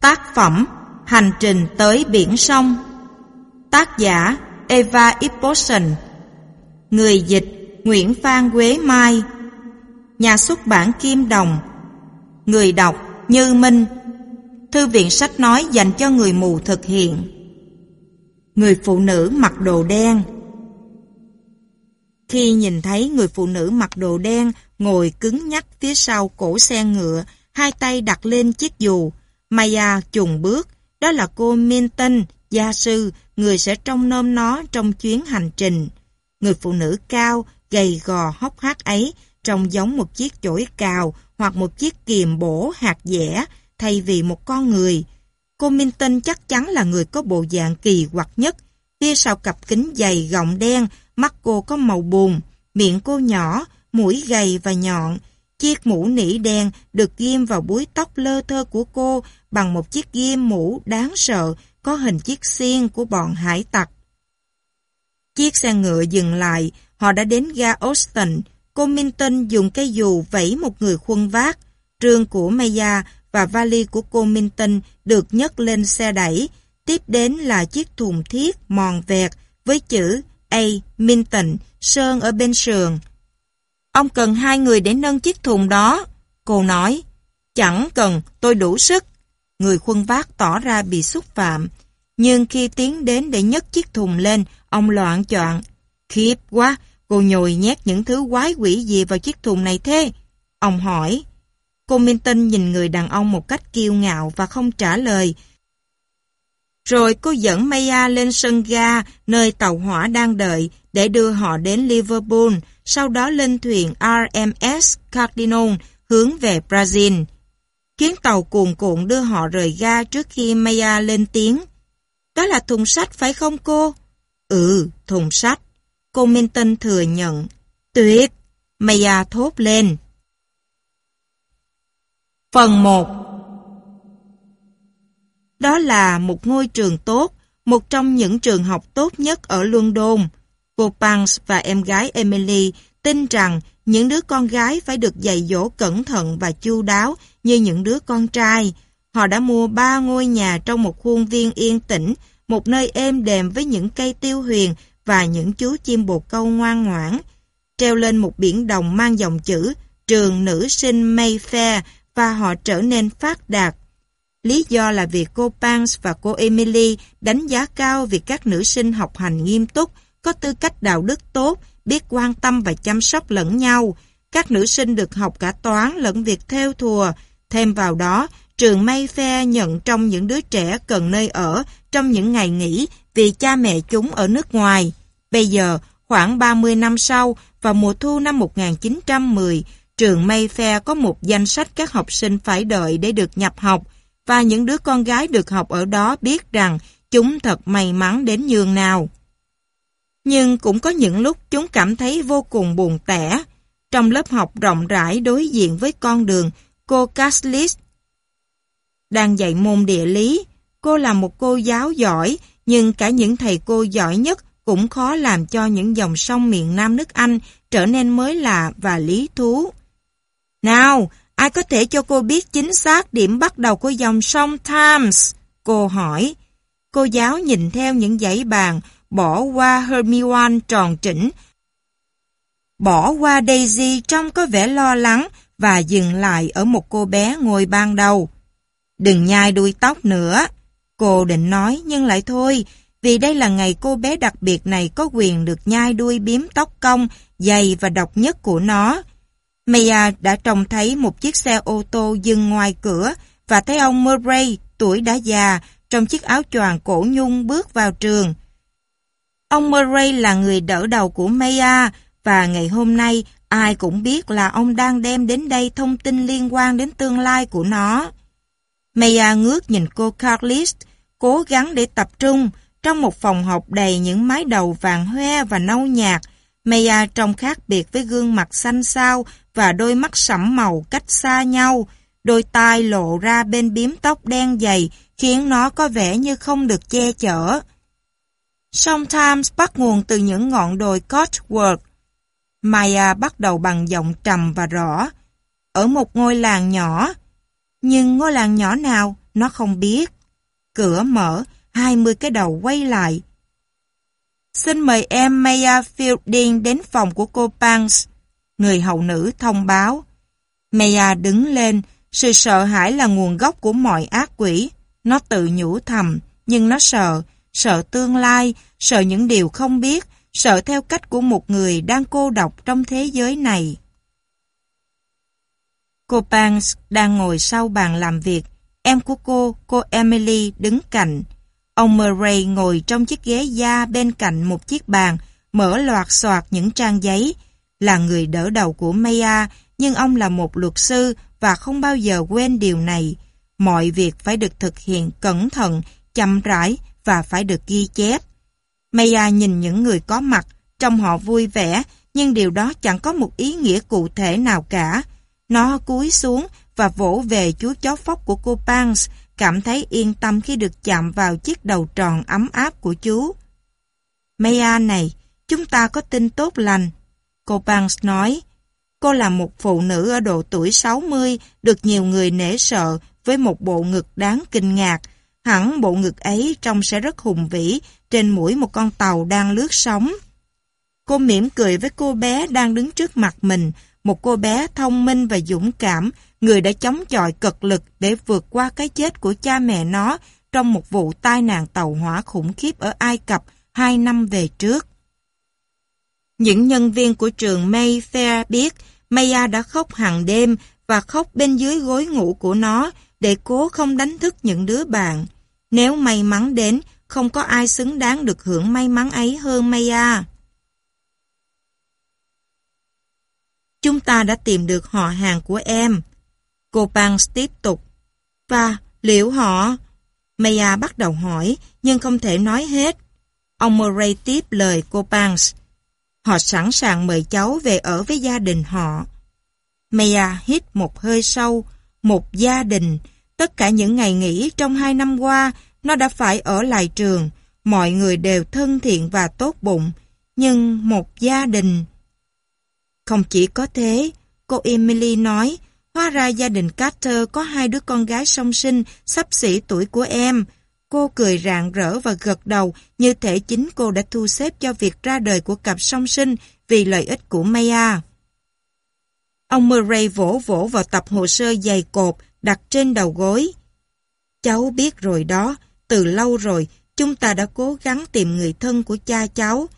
Tác phẩm Hành trình tới biển sông. Tác giả Eva Ipposen Người dịch Nguyễn Phan Quế Mai. Nhà xuất bản Kim Đồng. Người đọc Như Minh. Thư viện sách nói dành cho người mù thực hiện. Người phụ nữ mặc đồ đen. Khi nhìn thấy người phụ nữ mặc đồ đen ngồi cứng nhắc phía sau cổ xe ngựa, hai tay đặt lên chiếc dù, Maya chùng bước, đó là cô Minton, gia sư, người sẽ trông nom nó trong chuyến hành trình. Người phụ nữ cao, gầy gò hốc hác ấy trông giống một chiếc chổi cào hoặc một chiếc kiềm bổ hạt dẻ thay vì một con người. Cô Minton chắc chắn là người có bộ dạng kỳ quặc nhất. Phía sau cặp kính dày gọng đen, mắt cô có màu buồn, miệng cô nhỏ, mũi gầy và nhọn, Chiếc mũ nỉ đen được ghim vào búi tóc lơ thơ của cô bằng một chiếc ghim mũ đáng sợ có hình chiếc xiên của bọn hải tặc. Chiếc xe ngựa dừng lại, họ đã đến ga Austin. Cô Minton dùng cây dù vẫy một người khuân vác. Trương của Maya và vali của cô Minton được nhấc lên xe đẩy. Tiếp đến là chiếc thùng thiết mòn vẹt với chữ A. Minton sơn ở bên sườn. Ông cần hai người để nâng chiếc thùng đó. Cô nói, chẳng cần, tôi đủ sức. Người khuân vác tỏ ra bị xúc phạm. Nhưng khi tiến đến để nhấc chiếc thùng lên, ông loạn chọn. Khiếp quá, cô nhồi nhét những thứ quái quỷ gì vào chiếc thùng này thế? Ông hỏi. Cô minh tinh nhìn người đàn ông một cách kiêu ngạo và không trả lời. Rồi cô dẫn Maya lên sân ga, nơi tàu hỏa đang đợi, để đưa họ đến Liverpool, sau đó lên thuyền RMS Cardinal hướng về Brazil. Kiến tàu cuồn cuộn đưa họ rời ga trước khi Maya lên tiếng. Đó là thùng sách phải không cô? Ừ, thùng sách. Cô Minton thừa nhận. Tuyệt! Maya thốt lên. Phần 1 Đó là một ngôi trường tốt, một trong những trường học tốt nhất ở London. Cô Pans và em gái Emily tin rằng những đứa con gái phải được dạy dỗ cẩn thận và chu đáo như những đứa con trai. Họ đã mua ba ngôi nhà trong một khuôn viên yên tĩnh, một nơi êm đềm với những cây tiêu huyền và những chú chim bồ câu ngoan ngoãn. Treo lên một biển đồng mang dòng chữ trường nữ sinh Mayfair và họ trở nên phát đạt. Lý do là vì cô Pans và cô Emily đánh giá cao việc các nữ sinh học hành nghiêm túc, có tư cách đạo đức tốt, biết quan tâm và chăm sóc lẫn nhau. Các nữ sinh được học cả toán lẫn việc theo thùa. Thêm vào đó, trường Mayfair nhận trong những đứa trẻ cần nơi ở trong những ngày nghỉ vì cha mẹ chúng ở nước ngoài. Bây giờ, khoảng 30 năm sau, vào mùa thu năm 1910, trường Mayfair có một danh sách các học sinh phải đợi để được nhập học và những đứa con gái được học ở đó biết rằng chúng thật may mắn đến nhường nào nhưng cũng có những lúc chúng cảm thấy vô cùng buồn tẻ. Trong lớp học rộng rãi đối diện với con đường, cô Caslis đang dạy môn địa lý. Cô là một cô giáo giỏi, nhưng cả những thầy cô giỏi nhất cũng khó làm cho những dòng sông miền Nam nước Anh trở nên mới lạ và lý thú. Nào, ai có thể cho cô biết chính xác điểm bắt đầu của dòng sông Thames? Cô hỏi. Cô giáo nhìn theo những dãy bàn, bỏ qua Hermione tròn chỉnh, bỏ qua Daisy trông có vẻ lo lắng và dừng lại ở một cô bé ngồi ban đầu. Đừng nhai đuôi tóc nữa, cô định nói nhưng lại thôi, vì đây là ngày cô bé đặc biệt này có quyền được nhai đuôi biếm tóc cong, dày và độc nhất của nó. Maya đã trông thấy một chiếc xe ô tô dừng ngoài cửa và thấy ông Murray, tuổi đã già, trong chiếc áo choàng cổ nhung bước vào trường. Ông Murray là người đỡ đầu của Maya và ngày hôm nay ai cũng biết là ông đang đem đến đây thông tin liên quan đến tương lai của nó. Maya ngước nhìn cô Carlis, cố gắng để tập trung trong một phòng học đầy những mái đầu vàng hoe và nâu nhạt. Maya trông khác biệt với gương mặt xanh xao và đôi mắt sẫm màu cách xa nhau. Đôi tai lộ ra bên biếm tóc đen dày khiến nó có vẻ như không được che chở. Song Times bắt nguồn từ những ngọn đồi Cotswold. Maya bắt đầu bằng giọng trầm và rõ. Ở một ngôi làng nhỏ. Nhưng ngôi làng nhỏ nào, nó không biết. Cửa mở, 20 cái đầu quay lại. Xin mời em Maya Fielding đến phòng của cô Banks. Người hậu nữ thông báo. Maya đứng lên, sự sợ hãi là nguồn gốc của mọi ác quỷ. Nó tự nhủ thầm, nhưng nó sợ, sợ tương lai, sợ những điều không biết, sợ theo cách của một người đang cô độc trong thế giới này. Cô Banks đang ngồi sau bàn làm việc, em của cô, cô Emily đứng cạnh. Ông Murray ngồi trong chiếc ghế da bên cạnh một chiếc bàn, mở loạt soạt những trang giấy. Là người đỡ đầu của Maya, nhưng ông là một luật sư và không bao giờ quên điều này. Mọi việc phải được thực hiện cẩn thận, chậm rãi, và phải được ghi chép. Maya nhìn những người có mặt, trong họ vui vẻ, nhưng điều đó chẳng có một ý nghĩa cụ thể nào cả. Nó cúi xuống và vỗ về chú chó phóc của cô Pans, cảm thấy yên tâm khi được chạm vào chiếc đầu tròn ấm áp của chú. Maya này, chúng ta có tin tốt lành. Cô Pans nói, cô là một phụ nữ ở độ tuổi 60, được nhiều người nể sợ với một bộ ngực đáng kinh ngạc, hẳn bộ ngực ấy trông sẽ rất hùng vĩ trên mũi một con tàu đang lướt sóng. Cô mỉm cười với cô bé đang đứng trước mặt mình, một cô bé thông minh và dũng cảm, người đã chống chọi cực lực để vượt qua cái chết của cha mẹ nó trong một vụ tai nạn tàu hỏa khủng khiếp ở Ai Cập hai năm về trước. Những nhân viên của trường Mayfair biết Maya đã khóc hàng đêm và khóc bên dưới gối ngủ của nó, để cố không đánh thức những đứa bạn. Nếu may mắn đến, không có ai xứng đáng được hưởng may mắn ấy hơn Maya. Chúng ta đã tìm được họ hàng của em. Cô Banks tiếp tục. Và liệu họ... Maya bắt đầu hỏi, nhưng không thể nói hết. Ông Murray tiếp lời cô Banks. Họ sẵn sàng mời cháu về ở với gia đình họ. Maya hít một hơi sâu, một gia đình. Tất cả những ngày nghỉ trong hai năm qua, nó đã phải ở lại trường. Mọi người đều thân thiện và tốt bụng. Nhưng một gia đình... Không chỉ có thế, cô Emily nói, hóa ra gia đình Carter có hai đứa con gái song sinh sắp xỉ tuổi của em. Cô cười rạng rỡ và gật đầu như thể chính cô đã thu xếp cho việc ra đời của cặp song sinh vì lợi ích của Maya. Ông Murray vỗ vỗ vào tập hồ sơ dày cột đặt trên đầu gối. Cháu biết rồi đó, từ lâu rồi chúng ta đã cố gắng tìm người thân của cha cháu.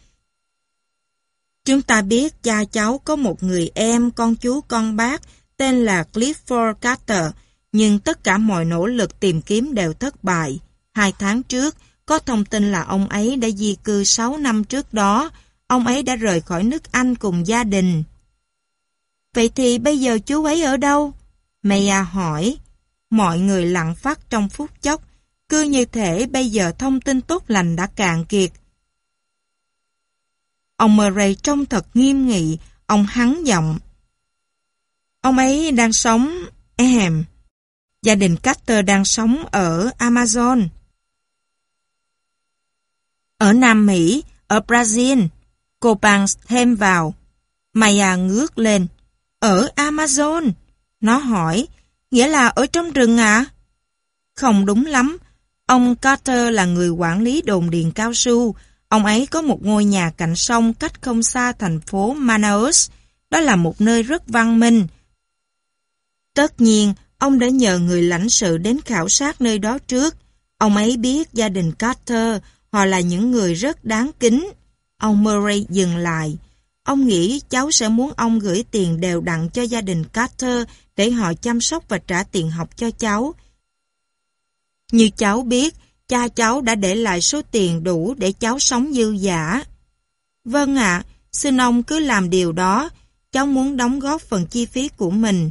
Chúng ta biết cha cháu có một người em, con chú, con bác tên là Clifford Carter, nhưng tất cả mọi nỗ lực tìm kiếm đều thất bại. Hai tháng trước, có thông tin là ông ấy đã di cư 6 năm trước đó, ông ấy đã rời khỏi nước Anh cùng gia đình. Vậy thì bây giờ chú ấy ở đâu? Maya à, hỏi. Mọi người lặng phát trong phút chốc, cứ như thể bây giờ thông tin tốt lành đã cạn kiệt. Ông Murray trông thật nghiêm nghị, ông hắn giọng. Ông ấy đang sống, ehem, gia đình Carter đang sống ở Amazon. Ở Nam Mỹ, ở Brazil, cô Banks thêm vào. Maya à ngước lên. Ở Amazon? Nó hỏi, nghĩa là ở trong rừng à? Không đúng lắm. Ông Carter là người quản lý đồn điền cao su. Ông ấy có một ngôi nhà cạnh sông cách không xa thành phố Manaus. Đó là một nơi rất văn minh. Tất nhiên, ông đã nhờ người lãnh sự đến khảo sát nơi đó trước. Ông ấy biết gia đình Carter, họ là những người rất đáng kính. Ông Murray dừng lại. Ông nghĩ cháu sẽ muốn ông gửi tiền đều đặn cho gia đình Carter để họ chăm sóc và trả tiền học cho cháu. Như cháu biết, cha cháu đã để lại số tiền đủ để cháu sống dư giả. Vâng ạ, xin ông cứ làm điều đó, cháu muốn đóng góp phần chi phí của mình.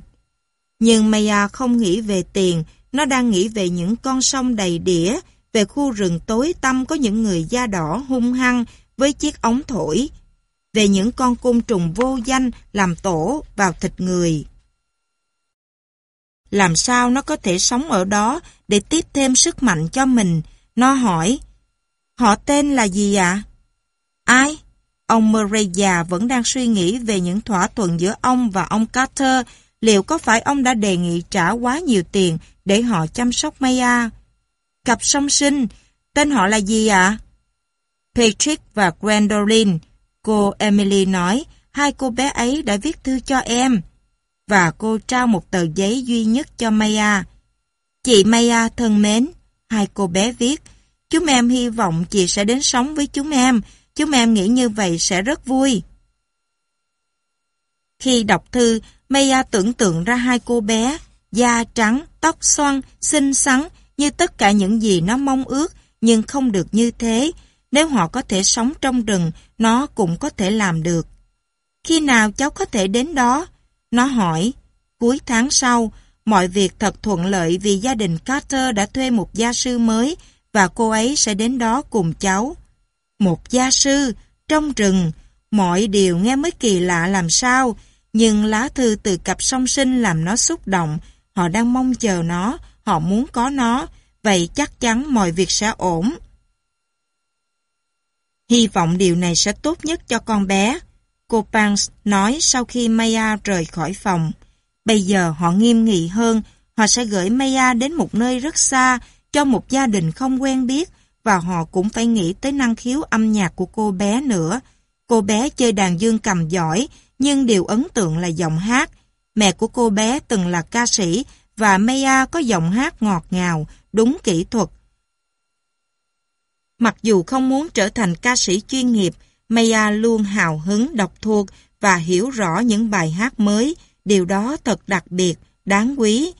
Nhưng Maya không nghĩ về tiền, nó đang nghĩ về những con sông đầy đĩa, về khu rừng tối tăm có những người da đỏ hung hăng với chiếc ống thổi về những con côn trùng vô danh làm tổ vào thịt người. Làm sao nó có thể sống ở đó để tiếp thêm sức mạnh cho mình? Nó hỏi, họ tên là gì ạ? À? Ai? Ông Murray già vẫn đang suy nghĩ về những thỏa thuận giữa ông và ông Carter. Liệu có phải ông đã đề nghị trả quá nhiều tiền để họ chăm sóc Maya? Cặp song sinh, tên họ là gì ạ? À? Patrick và Gwendolyn. Cô Emily nói, hai cô bé ấy đã viết thư cho em. Và cô trao một tờ giấy duy nhất cho Maya. Chị Maya thân mến, hai cô bé viết, chúng em hy vọng chị sẽ đến sống với chúng em, chúng em nghĩ như vậy sẽ rất vui. Khi đọc thư, Maya tưởng tượng ra hai cô bé, da trắng, tóc xoăn, xinh xắn, như tất cả những gì nó mong ước, nhưng không được như thế, nếu họ có thể sống trong rừng, nó cũng có thể làm được. Khi nào cháu có thể đến đó? Nó hỏi. Cuối tháng sau, mọi việc thật thuận lợi vì gia đình Carter đã thuê một gia sư mới và cô ấy sẽ đến đó cùng cháu. Một gia sư, trong rừng, mọi điều nghe mới kỳ lạ làm sao, nhưng lá thư từ cặp song sinh làm nó xúc động, họ đang mong chờ nó, họ muốn có nó, vậy chắc chắn mọi việc sẽ ổn. Hy vọng điều này sẽ tốt nhất cho con bé. Cô Pans nói sau khi Maya rời khỏi phòng. Bây giờ họ nghiêm nghị hơn, họ sẽ gửi Maya đến một nơi rất xa cho một gia đình không quen biết và họ cũng phải nghĩ tới năng khiếu âm nhạc của cô bé nữa. Cô bé chơi đàn dương cầm giỏi, nhưng điều ấn tượng là giọng hát. Mẹ của cô bé từng là ca sĩ và Maya có giọng hát ngọt ngào, đúng kỹ thuật Mặc dù không muốn trở thành ca sĩ chuyên nghiệp, Maya luôn hào hứng đọc thuộc và hiểu rõ những bài hát mới, điều đó thật đặc biệt, đáng quý.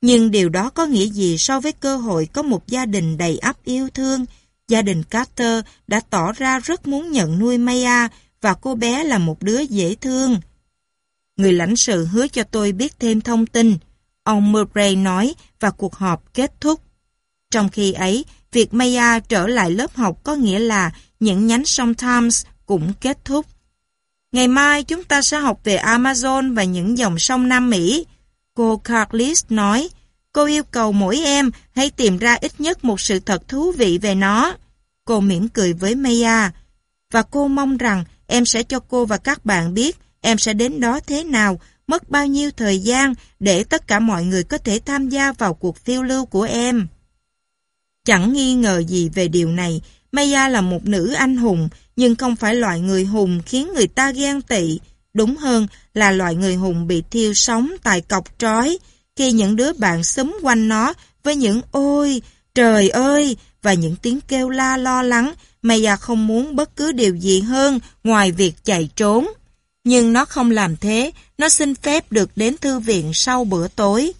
Nhưng điều đó có nghĩa gì so với cơ hội có một gia đình đầy ắp yêu thương? Gia đình Carter đã tỏ ra rất muốn nhận nuôi Maya và cô bé là một đứa dễ thương. Người lãnh sự hứa cho tôi biết thêm thông tin. Ông Murray nói và cuộc họp kết thúc. Trong khi ấy, Việc Maya trở lại lớp học có nghĩa là những nhánh sông Thames cũng kết thúc. Ngày mai chúng ta sẽ học về Amazon và những dòng sông Nam Mỹ. Cô Carlis nói, cô yêu cầu mỗi em hãy tìm ra ít nhất một sự thật thú vị về nó. Cô mỉm cười với Maya. Và cô mong rằng em sẽ cho cô và các bạn biết em sẽ đến đó thế nào, mất bao nhiêu thời gian để tất cả mọi người có thể tham gia vào cuộc phiêu lưu của em. Chẳng nghi ngờ gì về điều này, Maya là một nữ anh hùng, nhưng không phải loại người hùng khiến người ta ghen tị. Đúng hơn là loại người hùng bị thiêu sống tại cọc trói, khi những đứa bạn xúm quanh nó với những ôi, trời ơi, và những tiếng kêu la lo lắng, Maya không muốn bất cứ điều gì hơn ngoài việc chạy trốn. Nhưng nó không làm thế, nó xin phép được đến thư viện sau bữa tối.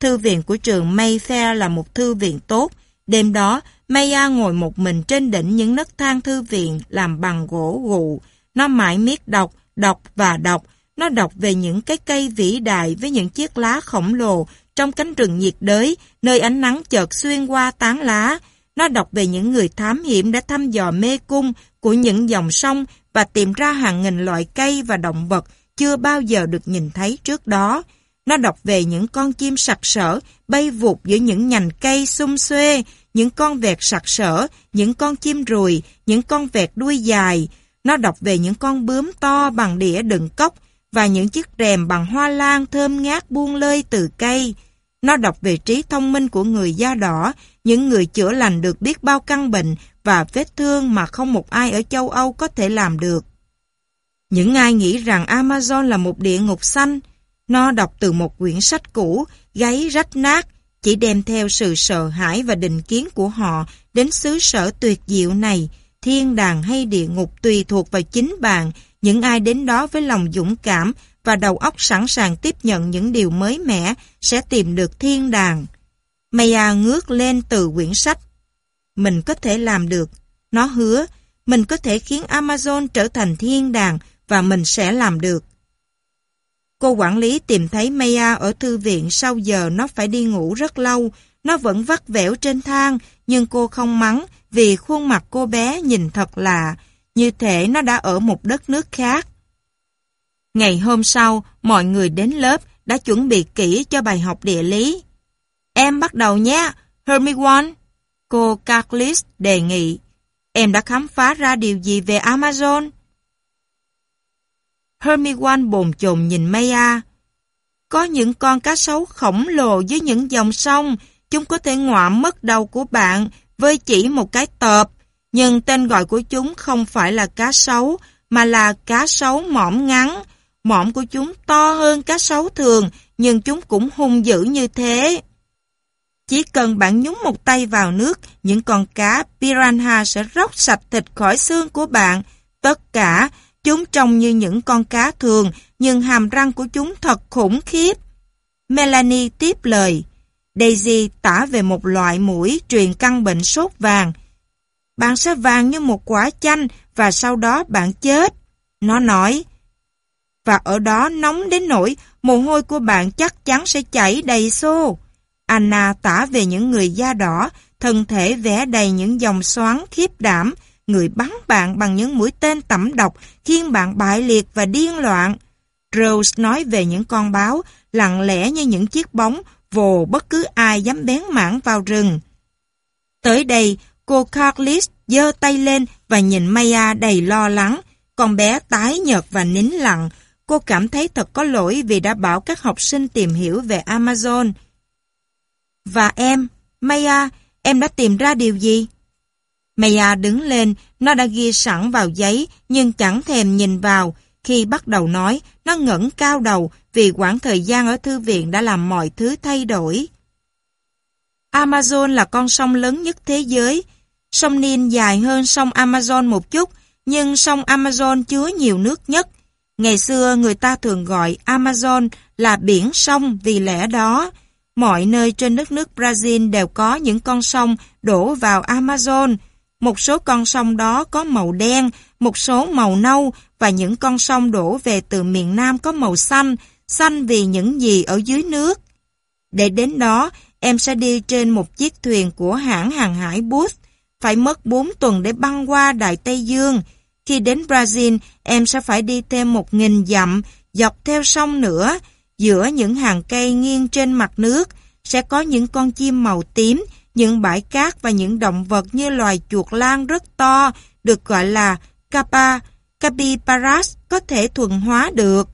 Thư viện của trường Mayfair là một thư viện tốt, Đêm đó, Maya ngồi một mình trên đỉnh những nấc thang thư viện làm bằng gỗ gụ. Nó mãi miết đọc, đọc và đọc. Nó đọc về những cái cây vĩ đại với những chiếc lá khổng lồ trong cánh rừng nhiệt đới, nơi ánh nắng chợt xuyên qua tán lá. Nó đọc về những người thám hiểm đã thăm dò mê cung của những dòng sông và tìm ra hàng nghìn loại cây và động vật chưa bao giờ được nhìn thấy trước đó. Nó đọc về những con chim sặc sỡ bay vụt giữa những nhành cây xum xuê, những con vẹt sặc sỡ, những con chim ruồi, những con vẹt đuôi dài. Nó đọc về những con bướm to bằng đĩa đựng cốc và những chiếc rèm bằng hoa lan thơm ngát buông lơi từ cây. Nó đọc về trí thông minh của người da đỏ, những người chữa lành được biết bao căn bệnh và vết thương mà không một ai ở châu Âu có thể làm được. Những ai nghĩ rằng Amazon là một địa ngục xanh, nó đọc từ một quyển sách cũ, gáy rách nát, chỉ đem theo sự sợ hãi và định kiến của họ đến xứ sở tuyệt diệu này, thiên đàng hay địa ngục tùy thuộc vào chính bạn, những ai đến đó với lòng dũng cảm và đầu óc sẵn sàng tiếp nhận những điều mới mẻ sẽ tìm được thiên đàng. Maya ngước lên từ quyển sách. Mình có thể làm được. Nó hứa, mình có thể khiến Amazon trở thành thiên đàng và mình sẽ làm được. Cô quản lý tìm thấy Maya ở thư viện sau giờ nó phải đi ngủ rất lâu. Nó vẫn vắt vẻo trên thang, nhưng cô không mắng vì khuôn mặt cô bé nhìn thật lạ, như thể nó đã ở một đất nước khác. Ngày hôm sau, mọi người đến lớp đã chuẩn bị kỹ cho bài học địa lý. Em bắt đầu nhé, Hermione. Cô Carlis đề nghị. Em đã khám phá ra điều gì về Amazon? Hermione bồn chồn nhìn Maya. Có những con cá sấu khổng lồ dưới những dòng sông, chúng có thể ngoạm mất đầu của bạn với chỉ một cái tợp, nhưng tên gọi của chúng không phải là cá sấu, mà là cá sấu mỏm ngắn. Mỏm của chúng to hơn cá sấu thường, nhưng chúng cũng hung dữ như thế. Chỉ cần bạn nhúng một tay vào nước, những con cá piranha sẽ róc sạch thịt khỏi xương của bạn. Tất cả Chúng trông như những con cá thường, nhưng hàm răng của chúng thật khủng khiếp. Melanie tiếp lời. Daisy tả về một loại mũi truyền căn bệnh sốt vàng. Bạn sẽ vàng như một quả chanh và sau đó bạn chết. Nó nói. Và ở đó nóng đến nỗi mồ hôi của bạn chắc chắn sẽ chảy đầy xô. Anna tả về những người da đỏ, thân thể vẽ đầy những dòng xoắn khiếp đảm, người bắn bạn bằng những mũi tên tẩm độc, khiến bạn bại liệt và điên loạn. Rose nói về những con báo, lặng lẽ như những chiếc bóng, vồ bất cứ ai dám bén mảng vào rừng. Tới đây, cô Carlis giơ tay lên và nhìn Maya đầy lo lắng. Con bé tái nhợt và nín lặng. Cô cảm thấy thật có lỗi vì đã bảo các học sinh tìm hiểu về Amazon. Và em, Maya, em đã tìm ra điều gì? Maya đứng lên, nó đã ghi sẵn vào giấy nhưng chẳng thèm nhìn vào. Khi bắt đầu nói, nó ngẩng cao đầu vì quãng thời gian ở thư viện đã làm mọi thứ thay đổi. Amazon là con sông lớn nhất thế giới. Sông Nin dài hơn sông Amazon một chút, nhưng sông Amazon chứa nhiều nước nhất. Ngày xưa người ta thường gọi Amazon là biển sông vì lẽ đó. Mọi nơi trên đất nước Brazil đều có những con sông đổ vào Amazon. Một số con sông đó có màu đen, một số màu nâu và những con sông đổ về từ miền Nam có màu xanh, xanh vì những gì ở dưới nước. Để đến đó, em sẽ đi trên một chiếc thuyền của hãng hàng hải Booth, phải mất 4 tuần để băng qua Đại Tây Dương. Khi đến Brazil, em sẽ phải đi thêm 1.000 dặm dọc theo sông nữa, giữa những hàng cây nghiêng trên mặt nước, sẽ có những con chim màu tím, những bãi cát và những động vật như loài chuột lang rất to được gọi là capa, capybaras có thể thuần hóa được.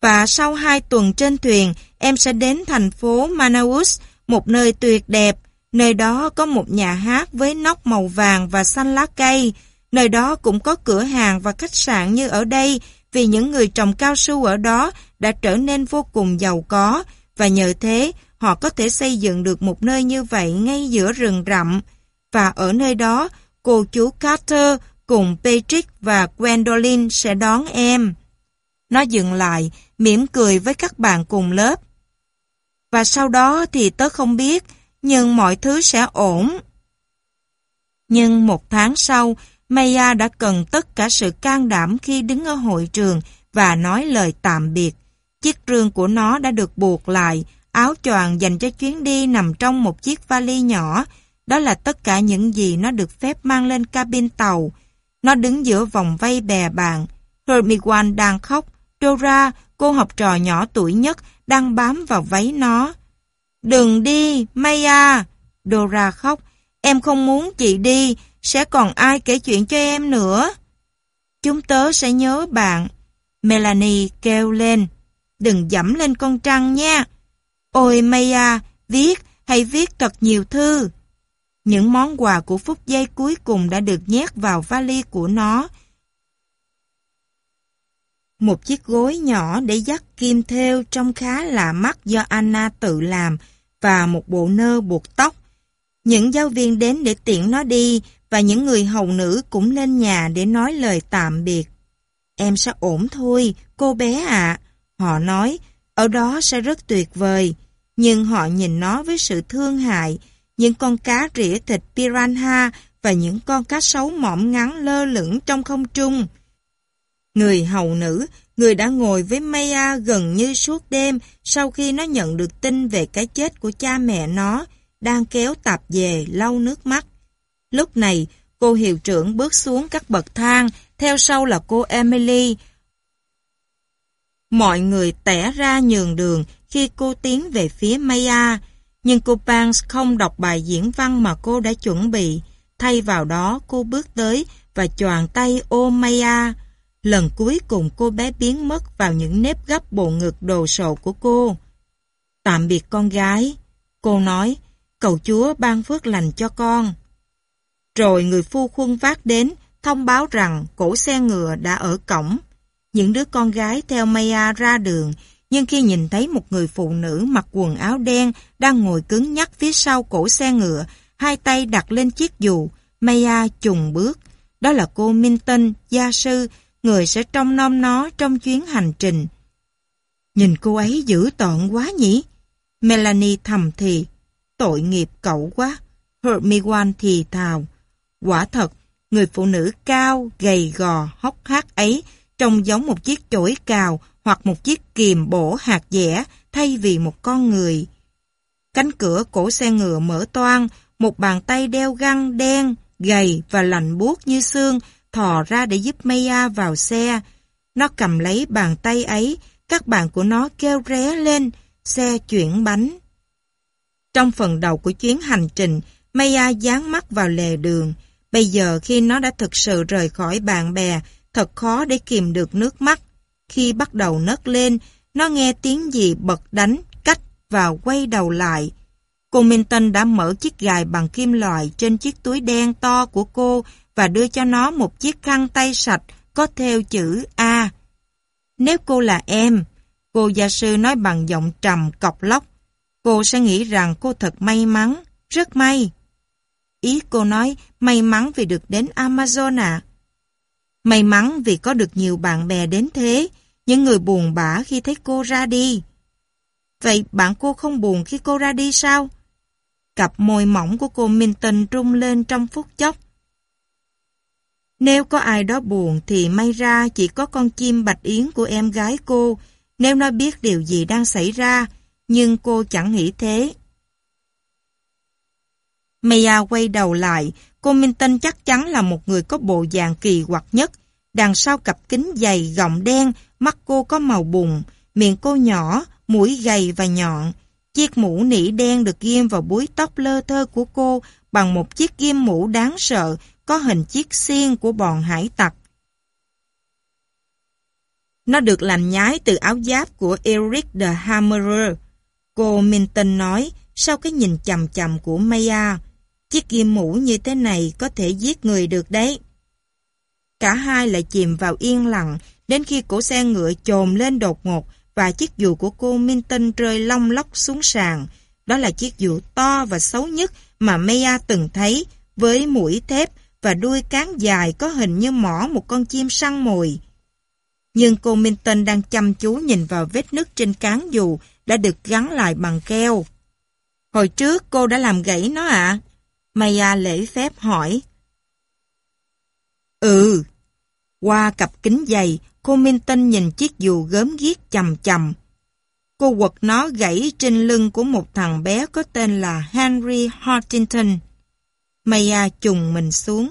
Và sau hai tuần trên thuyền, em sẽ đến thành phố Manaus, một nơi tuyệt đẹp. Nơi đó có một nhà hát với nóc màu vàng và xanh lá cây. Nơi đó cũng có cửa hàng và khách sạn như ở đây vì những người trồng cao su ở đó đã trở nên vô cùng giàu có và nhờ thế họ có thể xây dựng được một nơi như vậy ngay giữa rừng rậm. Và ở nơi đó, cô chú Carter cùng Patrick và Gwendolyn sẽ đón em. Nó dừng lại, mỉm cười với các bạn cùng lớp. Và sau đó thì tớ không biết, nhưng mọi thứ sẽ ổn. Nhưng một tháng sau, Maya đã cần tất cả sự can đảm khi đứng ở hội trường và nói lời tạm biệt. Chiếc rương của nó đã được buộc lại, Áo choàng dành cho chuyến đi nằm trong một chiếc vali nhỏ, đó là tất cả những gì nó được phép mang lên cabin tàu. Nó đứng giữa vòng vây bè bạn. Hermione đang khóc, Dora, cô học trò nhỏ tuổi nhất, đang bám vào váy nó. Đừng đi, Maya! Dora khóc, em không muốn chị đi, sẽ còn ai kể chuyện cho em nữa. Chúng tớ sẽ nhớ bạn. Melanie kêu lên, đừng dẫm lên con trăng nha. Ôi Maya, viết hay viết thật nhiều thư. Những món quà của phút giây cuối cùng đã được nhét vào vali của nó. Một chiếc gối nhỏ để dắt kim theo trông khá lạ mắt do Anna tự làm và một bộ nơ buộc tóc. Những giáo viên đến để tiễn nó đi và những người hầu nữ cũng lên nhà để nói lời tạm biệt. Em sẽ ổn thôi, cô bé ạ. Họ nói, ở đó sẽ rất tuyệt vời, nhưng họ nhìn nó với sự thương hại. Những con cá rỉa thịt piranha và những con cá sấu mỏm ngắn lơ lửng trong không trung. Người hầu nữ, người đã ngồi với Maya gần như suốt đêm sau khi nó nhận được tin về cái chết của cha mẹ nó, đang kéo tạp về lau nước mắt. Lúc này, cô hiệu trưởng bước xuống các bậc thang, theo sau là cô Emily, Mọi người tẻ ra nhường đường khi cô tiến về phía Maya, nhưng cô Banks không đọc bài diễn văn mà cô đã chuẩn bị. Thay vào đó, cô bước tới và choàng tay ôm Maya. Lần cuối cùng cô bé biến mất vào những nếp gấp bộ ngực đồ sộ của cô. Tạm biệt con gái. Cô nói, cầu chúa ban phước lành cho con. Rồi người phu khuân vác đến, thông báo rằng cổ xe ngựa đã ở cổng những đứa con gái theo Maya ra đường, nhưng khi nhìn thấy một người phụ nữ mặc quần áo đen đang ngồi cứng nhắc phía sau cổ xe ngựa, hai tay đặt lên chiếc dù, Maya chùng bước. Đó là cô Minton, gia sư, người sẽ trông nom nó trong chuyến hành trình. Nhìn cô ấy dữ tợn quá nhỉ? Melanie thầm thì, tội nghiệp cậu quá. Hermione thì thào. Quả thật, người phụ nữ cao, gầy gò, hốc hác ấy, trông giống một chiếc chổi cào hoặc một chiếc kìm bổ hạt dẻ thay vì một con người. Cánh cửa cổ xe ngựa mở toang, một bàn tay đeo găng đen, gầy và lạnh buốt như xương thò ra để giúp Maya vào xe. Nó cầm lấy bàn tay ấy, các bạn của nó kêu ré lên, xe chuyển bánh. Trong phần đầu của chuyến hành trình, Maya dán mắt vào lề đường. Bây giờ khi nó đã thực sự rời khỏi bạn bè, thật khó để kìm được nước mắt. Khi bắt đầu nấc lên, nó nghe tiếng gì bật đánh, cách và quay đầu lại. Cô Minton đã mở chiếc gài bằng kim loại trên chiếc túi đen to của cô và đưa cho nó một chiếc khăn tay sạch có theo chữ A. Nếu cô là em, cô gia sư nói bằng giọng trầm cọc lóc, cô sẽ nghĩ rằng cô thật may mắn, rất may. Ý cô nói may mắn vì được đến Amazon. À. May mắn vì có được nhiều bạn bè đến thế, những người buồn bã khi thấy cô ra đi. Vậy bạn cô không buồn khi cô ra đi sao? Cặp môi mỏng của cô Minton rung lên trong phút chốc. Nếu có ai đó buồn thì may ra chỉ có con chim bạch yến của em gái cô nếu nó biết điều gì đang xảy ra, nhưng cô chẳng nghĩ thế. Maya quay đầu lại, Cô Minh chắc chắn là một người có bộ dạng kỳ quặc nhất. Đằng sau cặp kính dày gọng đen, mắt cô có màu bùn, miệng cô nhỏ, mũi gầy và nhọn. Chiếc mũ nỉ đen được ghim vào búi tóc lơ thơ của cô bằng một chiếc ghim mũ đáng sợ có hình chiếc xiên của bọn hải tặc. Nó được làm nhái từ áo giáp của Eric the Hammerer. Cô Minton nói sau cái nhìn chầm chầm của Maya. Chiếc ghim mũ như thế này có thể giết người được đấy. Cả hai lại chìm vào yên lặng, đến khi cổ xe ngựa trồm lên đột ngột và chiếc dù của cô Minton rơi long lóc xuống sàn. Đó là chiếc dù to và xấu nhất mà Maya từng thấy, với mũi thép và đuôi cán dài có hình như mỏ một con chim săn mồi. Nhưng cô Minton đang chăm chú nhìn vào vết nứt trên cán dù đã được gắn lại bằng keo. Hồi trước cô đã làm gãy nó ạ. À? Maya lễ phép hỏi. Ừ. Qua cặp kính dày, cô Minton nhìn chiếc dù gớm ghiếc chầm chầm. Cô quật nó gãy trên lưng của một thằng bé có tên là Henry Huntington. Maya trùng mình xuống.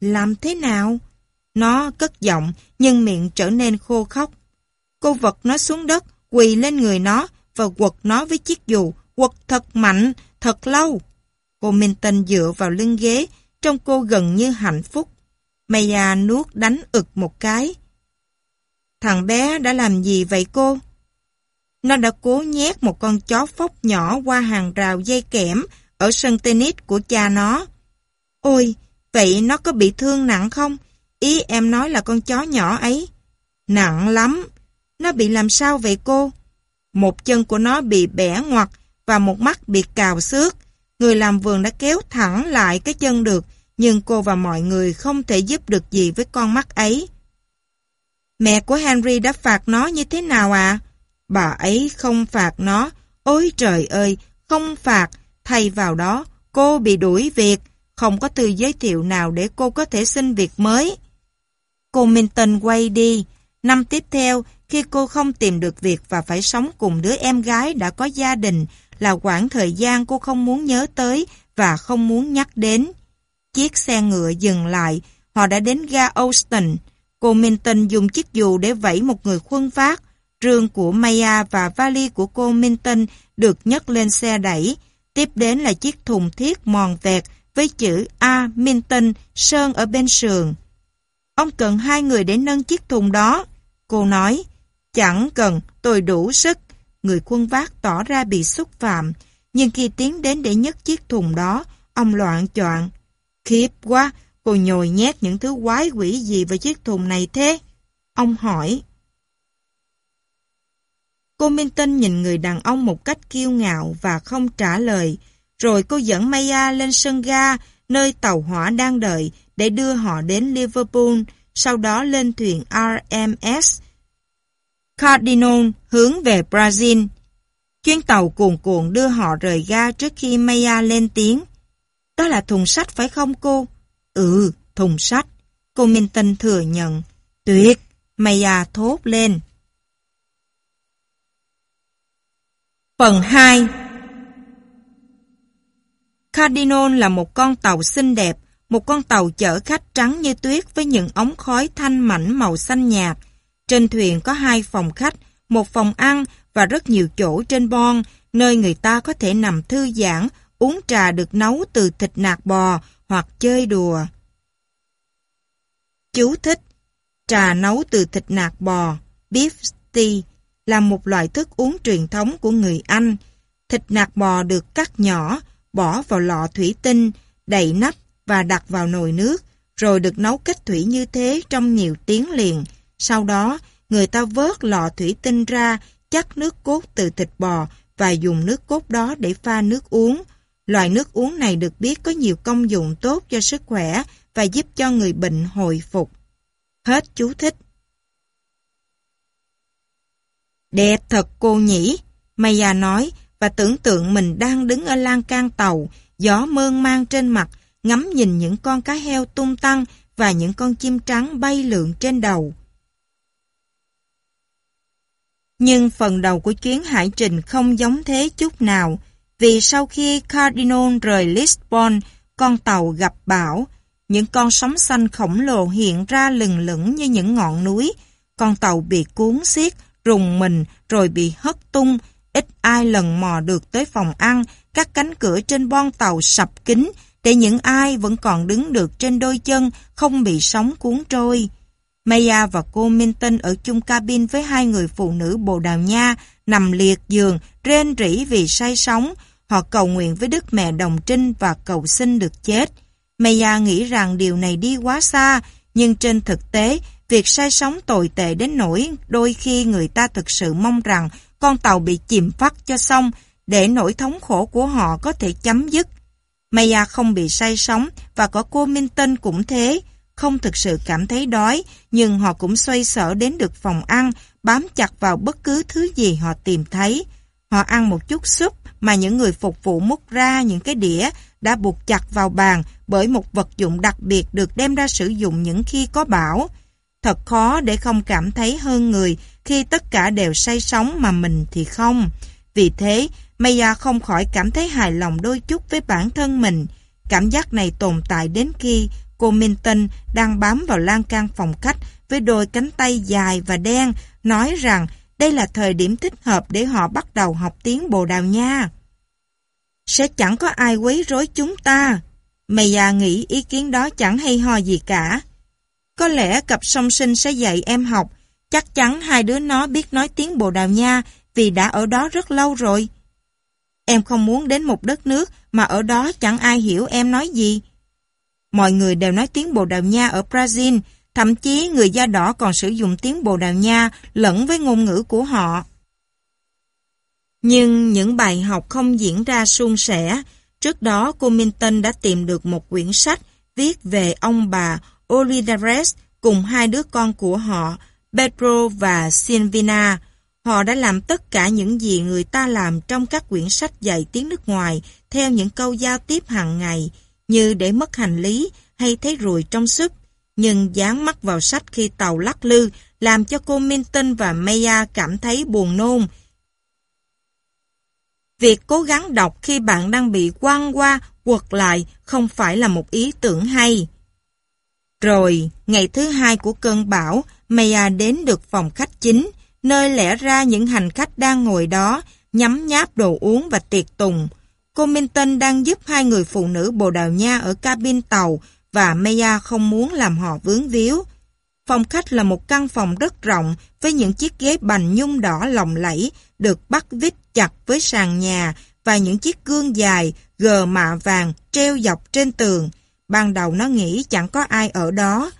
Làm thế nào? Nó cất giọng, nhưng miệng trở nên khô khóc. Cô vật nó xuống đất, quỳ lên người nó và quật nó với chiếc dù, quật thật mạnh, thật lâu. Cô Minton dựa vào lưng ghế, trông cô gần như hạnh phúc. Maya nuốt đánh ực một cái. Thằng bé đã làm gì vậy cô? Nó đã cố nhét một con chó phốc nhỏ qua hàng rào dây kẽm ở sân tennis của cha nó. Ôi, vậy nó có bị thương nặng không? Ý em nói là con chó nhỏ ấy. Nặng lắm. Nó bị làm sao vậy cô? Một chân của nó bị bẻ ngoặt và một mắt bị cào xước. Người làm vườn đã kéo thẳng lại cái chân được, nhưng cô và mọi người không thể giúp được gì với con mắt ấy. Mẹ của Henry đã phạt nó như thế nào ạ? À? Bà ấy không phạt nó. Ôi trời ơi, không phạt. Thay vào đó, cô bị đuổi việc. Không có thư giới thiệu nào để cô có thể xin việc mới. Cô Minton quay đi. Năm tiếp theo, khi cô không tìm được việc và phải sống cùng đứa em gái đã có gia đình, là quãng thời gian cô không muốn nhớ tới và không muốn nhắc đến. Chiếc xe ngựa dừng lại, họ đã đến ga Austin. Cô Minton dùng chiếc dù để vẫy một người khuân phát. Trương của Maya và vali của cô Minton được nhấc lên xe đẩy. Tiếp đến là chiếc thùng thiết mòn vẹt với chữ A Minton sơn ở bên sườn. Ông cần hai người để nâng chiếc thùng đó. Cô nói, chẳng cần, tôi đủ sức người quân vác tỏ ra bị xúc phạm, nhưng khi tiến đến để nhấc chiếc thùng đó, ông loạn choạng. Khiếp quá, cô nhồi nhét những thứ quái quỷ gì vào chiếc thùng này thế? Ông hỏi. Cô Minh Tinh nhìn người đàn ông một cách kiêu ngạo và không trả lời, rồi cô dẫn Maya lên sân ga, nơi tàu hỏa đang đợi để đưa họ đến Liverpool, sau đó lên thuyền RMS Cardinal hướng về Brazil. Chuyến tàu cuồn cuộn đưa họ rời ga trước khi Maya lên tiếng. Đó là thùng sách phải không cô? Ừ, thùng sách. Cô Minh Tinh thừa nhận. Tuyệt! Maya thốt lên. Phần 2 Cardinal là một con tàu xinh đẹp, một con tàu chở khách trắng như tuyết với những ống khói thanh mảnh màu xanh nhạt, trên thuyền có hai phòng khách, một phòng ăn và rất nhiều chỗ trên bon, nơi người ta có thể nằm thư giãn, uống trà được nấu từ thịt nạc bò hoặc chơi đùa. Chú thích Trà nấu từ thịt nạc bò, beef tea, là một loại thức uống truyền thống của người Anh. Thịt nạc bò được cắt nhỏ, bỏ vào lọ thủy tinh, đậy nắp và đặt vào nồi nước, rồi được nấu cách thủy như thế trong nhiều tiếng liền. Sau đó, người ta vớt lọ thủy tinh ra, chắc nước cốt từ thịt bò và dùng nước cốt đó để pha nước uống. Loại nước uống này được biết có nhiều công dụng tốt cho sức khỏe và giúp cho người bệnh hồi phục. Hết chú thích. Đẹp thật cô nhỉ, Maya nói và tưởng tượng mình đang đứng ở lan can tàu, gió mơn mang trên mặt, ngắm nhìn những con cá heo tung tăng và những con chim trắng bay lượn trên đầu. Nhưng phần đầu của chuyến hải trình không giống thế chút nào, vì sau khi Cardinal rời Lisbon, con tàu gặp bão, những con sóng xanh khổng lồ hiện ra lừng lững như những ngọn núi. Con tàu bị cuốn xiết, rùng mình rồi bị hất tung, ít ai lần mò được tới phòng ăn, các cánh cửa trên bon tàu sập kín để những ai vẫn còn đứng được trên đôi chân không bị sóng cuốn trôi. Maya và cô Minton ở chung cabin với hai người phụ nữ Bồ Đào Nha nằm liệt giường, rên rỉ vì say sóng. Họ cầu nguyện với Đức Mẹ Đồng Trinh và cầu xin được chết. Maya nghĩ rằng điều này đi quá xa, nhưng trên thực tế, việc say sóng tồi tệ đến nỗi đôi khi người ta thực sự mong rằng con tàu bị chìm phắt cho xong để nỗi thống khổ của họ có thể chấm dứt. Maya không bị say sóng và có cô Minton cũng thế không thực sự cảm thấy đói, nhưng họ cũng xoay sở đến được phòng ăn, bám chặt vào bất cứ thứ gì họ tìm thấy. Họ ăn một chút súp mà những người phục vụ múc ra những cái đĩa đã buộc chặt vào bàn bởi một vật dụng đặc biệt được đem ra sử dụng những khi có bão. Thật khó để không cảm thấy hơn người khi tất cả đều say sóng mà mình thì không. Vì thế, Maya không khỏi cảm thấy hài lòng đôi chút với bản thân mình. Cảm giác này tồn tại đến khi Cô Minton đang bám vào lan can phòng khách với đôi cánh tay dài và đen, nói rằng đây là thời điểm thích hợp để họ bắt đầu học tiếng Bồ Đào Nha. Sẽ chẳng có ai quấy rối chúng ta. Mày à nghĩ ý kiến đó chẳng hay ho gì cả. Có lẽ cặp song sinh sẽ dạy em học. Chắc chắn hai đứa nó biết nói tiếng Bồ Đào Nha vì đã ở đó rất lâu rồi. Em không muốn đến một đất nước mà ở đó chẳng ai hiểu em nói gì. Mọi người đều nói tiếng Bồ Đào Nha ở Brazil, thậm chí người da đỏ còn sử dụng tiếng Bồ Đào Nha lẫn với ngôn ngữ của họ. Nhưng những bài học không diễn ra suôn sẻ. Trước đó, cô Minton đã tìm được một quyển sách viết về ông bà Olivares cùng hai đứa con của họ, Pedro và Silvina. Họ đã làm tất cả những gì người ta làm trong các quyển sách dạy tiếng nước ngoài theo những câu giao tiếp hàng ngày, như để mất hành lý hay thấy ruồi trong súp, nhưng dán mắt vào sách khi tàu lắc lư làm cho cô Minton và Maya cảm thấy buồn nôn. Việc cố gắng đọc khi bạn đang bị quăng qua, quật lại không phải là một ý tưởng hay. Rồi, ngày thứ hai của cơn bão, Maya đến được phòng khách chính, nơi lẽ ra những hành khách đang ngồi đó, nhắm nháp đồ uống và tiệc tùng. Cô Minton đang giúp hai người phụ nữ Bồ Đào Nha ở cabin tàu và Maya không muốn làm họ vướng víu. Phòng khách là một căn phòng rất rộng với những chiếc ghế bành nhung đỏ lồng lẫy được bắt vít chặt với sàn nhà và những chiếc gương dài, gờ mạ vàng treo dọc trên tường. Ban đầu nó nghĩ chẳng có ai ở đó.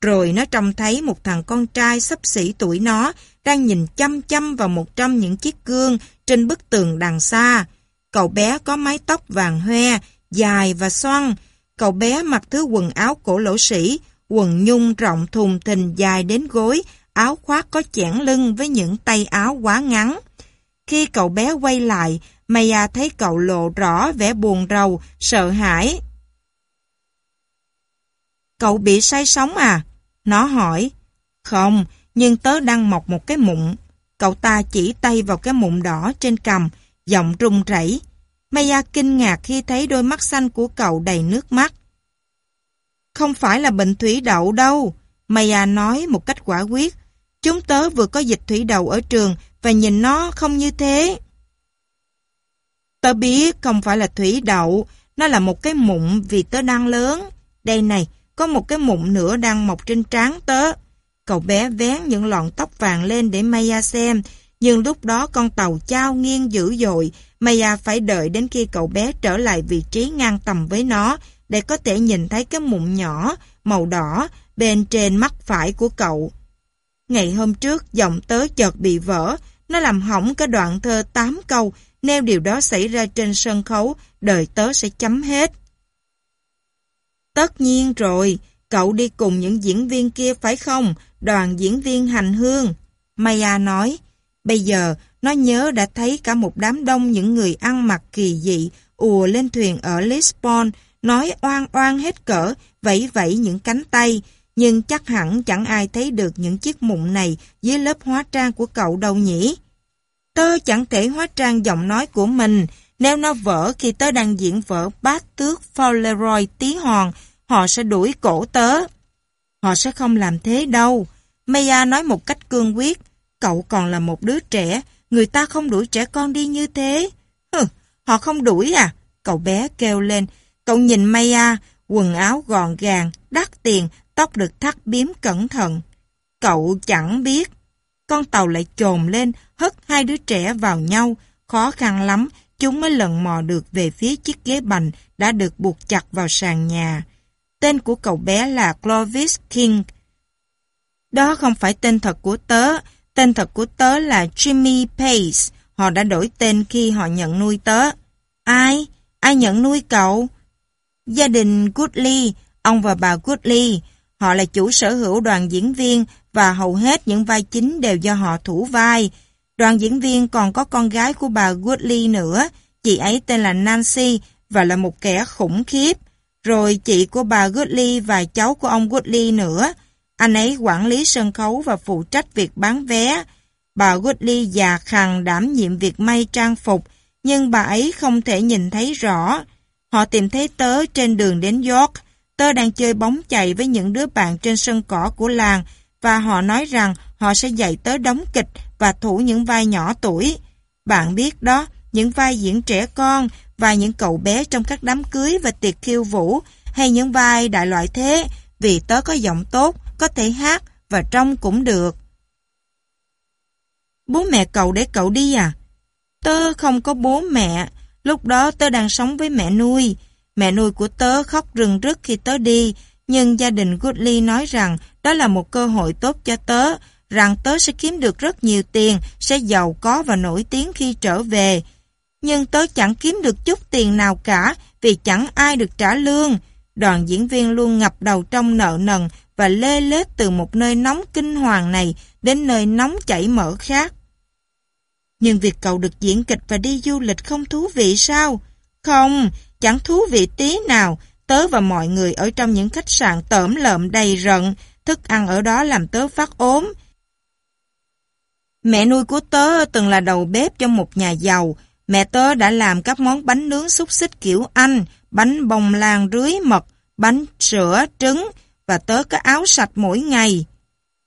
Rồi nó trông thấy một thằng con trai sắp xỉ tuổi nó đang nhìn chăm chăm vào một trong những chiếc gương trên bức tường đằng xa. Cậu bé có mái tóc vàng hoe, dài và xoăn. Cậu bé mặc thứ quần áo cổ lỗ sĩ, quần nhung rộng thùng thình dài đến gối, áo khoác có chẻn lưng với những tay áo quá ngắn. Khi cậu bé quay lại, Maya thấy cậu lộ rõ vẻ buồn rầu, sợ hãi. Cậu bị say sóng à? Nó hỏi. Không, nhưng tớ đang mọc một cái mụn. Cậu ta chỉ tay vào cái mụn đỏ trên cằm, giọng run rẩy. Maya kinh ngạc khi thấy đôi mắt xanh của cậu đầy nước mắt. Không phải là bệnh thủy đậu đâu, Maya nói một cách quả quyết. Chúng tớ vừa có dịch thủy đậu ở trường và nhìn nó không như thế. Tớ biết không phải là thủy đậu, nó là một cái mụn vì tớ đang lớn. Đây này, có một cái mụn nữa đang mọc trên trán tớ. Cậu bé vén những lọn tóc vàng lên để Maya xem, nhưng lúc đó con tàu trao nghiêng dữ dội, Maya à phải đợi đến khi cậu bé trở lại vị trí ngang tầm với nó để có thể nhìn thấy cái mụn nhỏ, màu đỏ, bên trên mắt phải của cậu. Ngày hôm trước, giọng tớ chợt bị vỡ, nó làm hỏng cái đoạn thơ 8 câu, nếu điều đó xảy ra trên sân khấu, đời tớ sẽ chấm hết. Tất nhiên rồi, cậu đi cùng những diễn viên kia phải không? Đoàn diễn viên hành hương. Maya à nói, Bây giờ, nó nhớ đã thấy cả một đám đông những người ăn mặc kỳ dị ùa lên thuyền ở Lisbon, nói oan oan hết cỡ, vẫy vẫy những cánh tay, nhưng chắc hẳn chẳng ai thấy được những chiếc mụn này dưới lớp hóa trang của cậu đâu nhỉ. Tớ chẳng thể hóa trang giọng nói của mình, nếu nó vỡ khi tớ đang diễn vỡ bát tước Fauleroy tí hòn, họ sẽ đuổi cổ tớ. Họ sẽ không làm thế đâu. Maya nói một cách cương quyết, Cậu còn là một đứa trẻ, người ta không đuổi trẻ con đi như thế. Hừ, họ không đuổi à? Cậu bé kêu lên. Cậu nhìn Maya, quần áo gọn gàng, đắt tiền, tóc được thắt biếm cẩn thận. Cậu chẳng biết. Con tàu lại trồm lên, hất hai đứa trẻ vào nhau. Khó khăn lắm, chúng mới lần mò được về phía chiếc ghế bành đã được buộc chặt vào sàn nhà. Tên của cậu bé là Clovis King. Đó không phải tên thật của tớ, Tên thật của tớ là Jimmy Pace. Họ đã đổi tên khi họ nhận nuôi tớ. Ai? Ai nhận nuôi cậu? Gia đình Goodley, ông và bà Goodley. Họ là chủ sở hữu đoàn diễn viên và hầu hết những vai chính đều do họ thủ vai. Đoàn diễn viên còn có con gái của bà Goodley nữa. Chị ấy tên là Nancy và là một kẻ khủng khiếp. Rồi chị của bà Goodley và cháu của ông Goodley nữa. Anh ấy quản lý sân khấu và phụ trách việc bán vé. Bà Woodley già khàng đảm nhiệm việc may trang phục, nhưng bà ấy không thể nhìn thấy rõ. Họ tìm thấy tớ trên đường đến York. Tớ đang chơi bóng chạy với những đứa bạn trên sân cỏ của làng và họ nói rằng họ sẽ dạy tớ đóng kịch và thủ những vai nhỏ tuổi. Bạn biết đó, những vai diễn trẻ con và những cậu bé trong các đám cưới và tiệc khiêu vũ hay những vai đại loại thế vì tớ có giọng tốt có thể hát và trong cũng được. Bố mẹ cậu để cậu đi à? Tớ không có bố mẹ, lúc đó tớ đang sống với mẹ nuôi. Mẹ nuôi của tớ khóc rừng rứt khi tớ đi, nhưng gia đình Goodly nói rằng đó là một cơ hội tốt cho tớ, rằng tớ sẽ kiếm được rất nhiều tiền, sẽ giàu có và nổi tiếng khi trở về. Nhưng tớ chẳng kiếm được chút tiền nào cả vì chẳng ai được trả lương. Đoàn diễn viên luôn ngập đầu trong nợ nần và lê lết từ một nơi nóng kinh hoàng này đến nơi nóng chảy mỡ khác. Nhưng việc cậu được diễn kịch và đi du lịch không thú vị sao? Không, chẳng thú vị tí nào. Tớ và mọi người ở trong những khách sạn tởm lợm đầy rận, thức ăn ở đó làm tớ phát ốm. Mẹ nuôi của tớ từng là đầu bếp trong một nhà giàu. Mẹ tớ đã làm các món bánh nướng xúc xích kiểu Anh, bánh bông lan rưới mật, bánh sữa, trứng, và tớ có áo sạch mỗi ngày.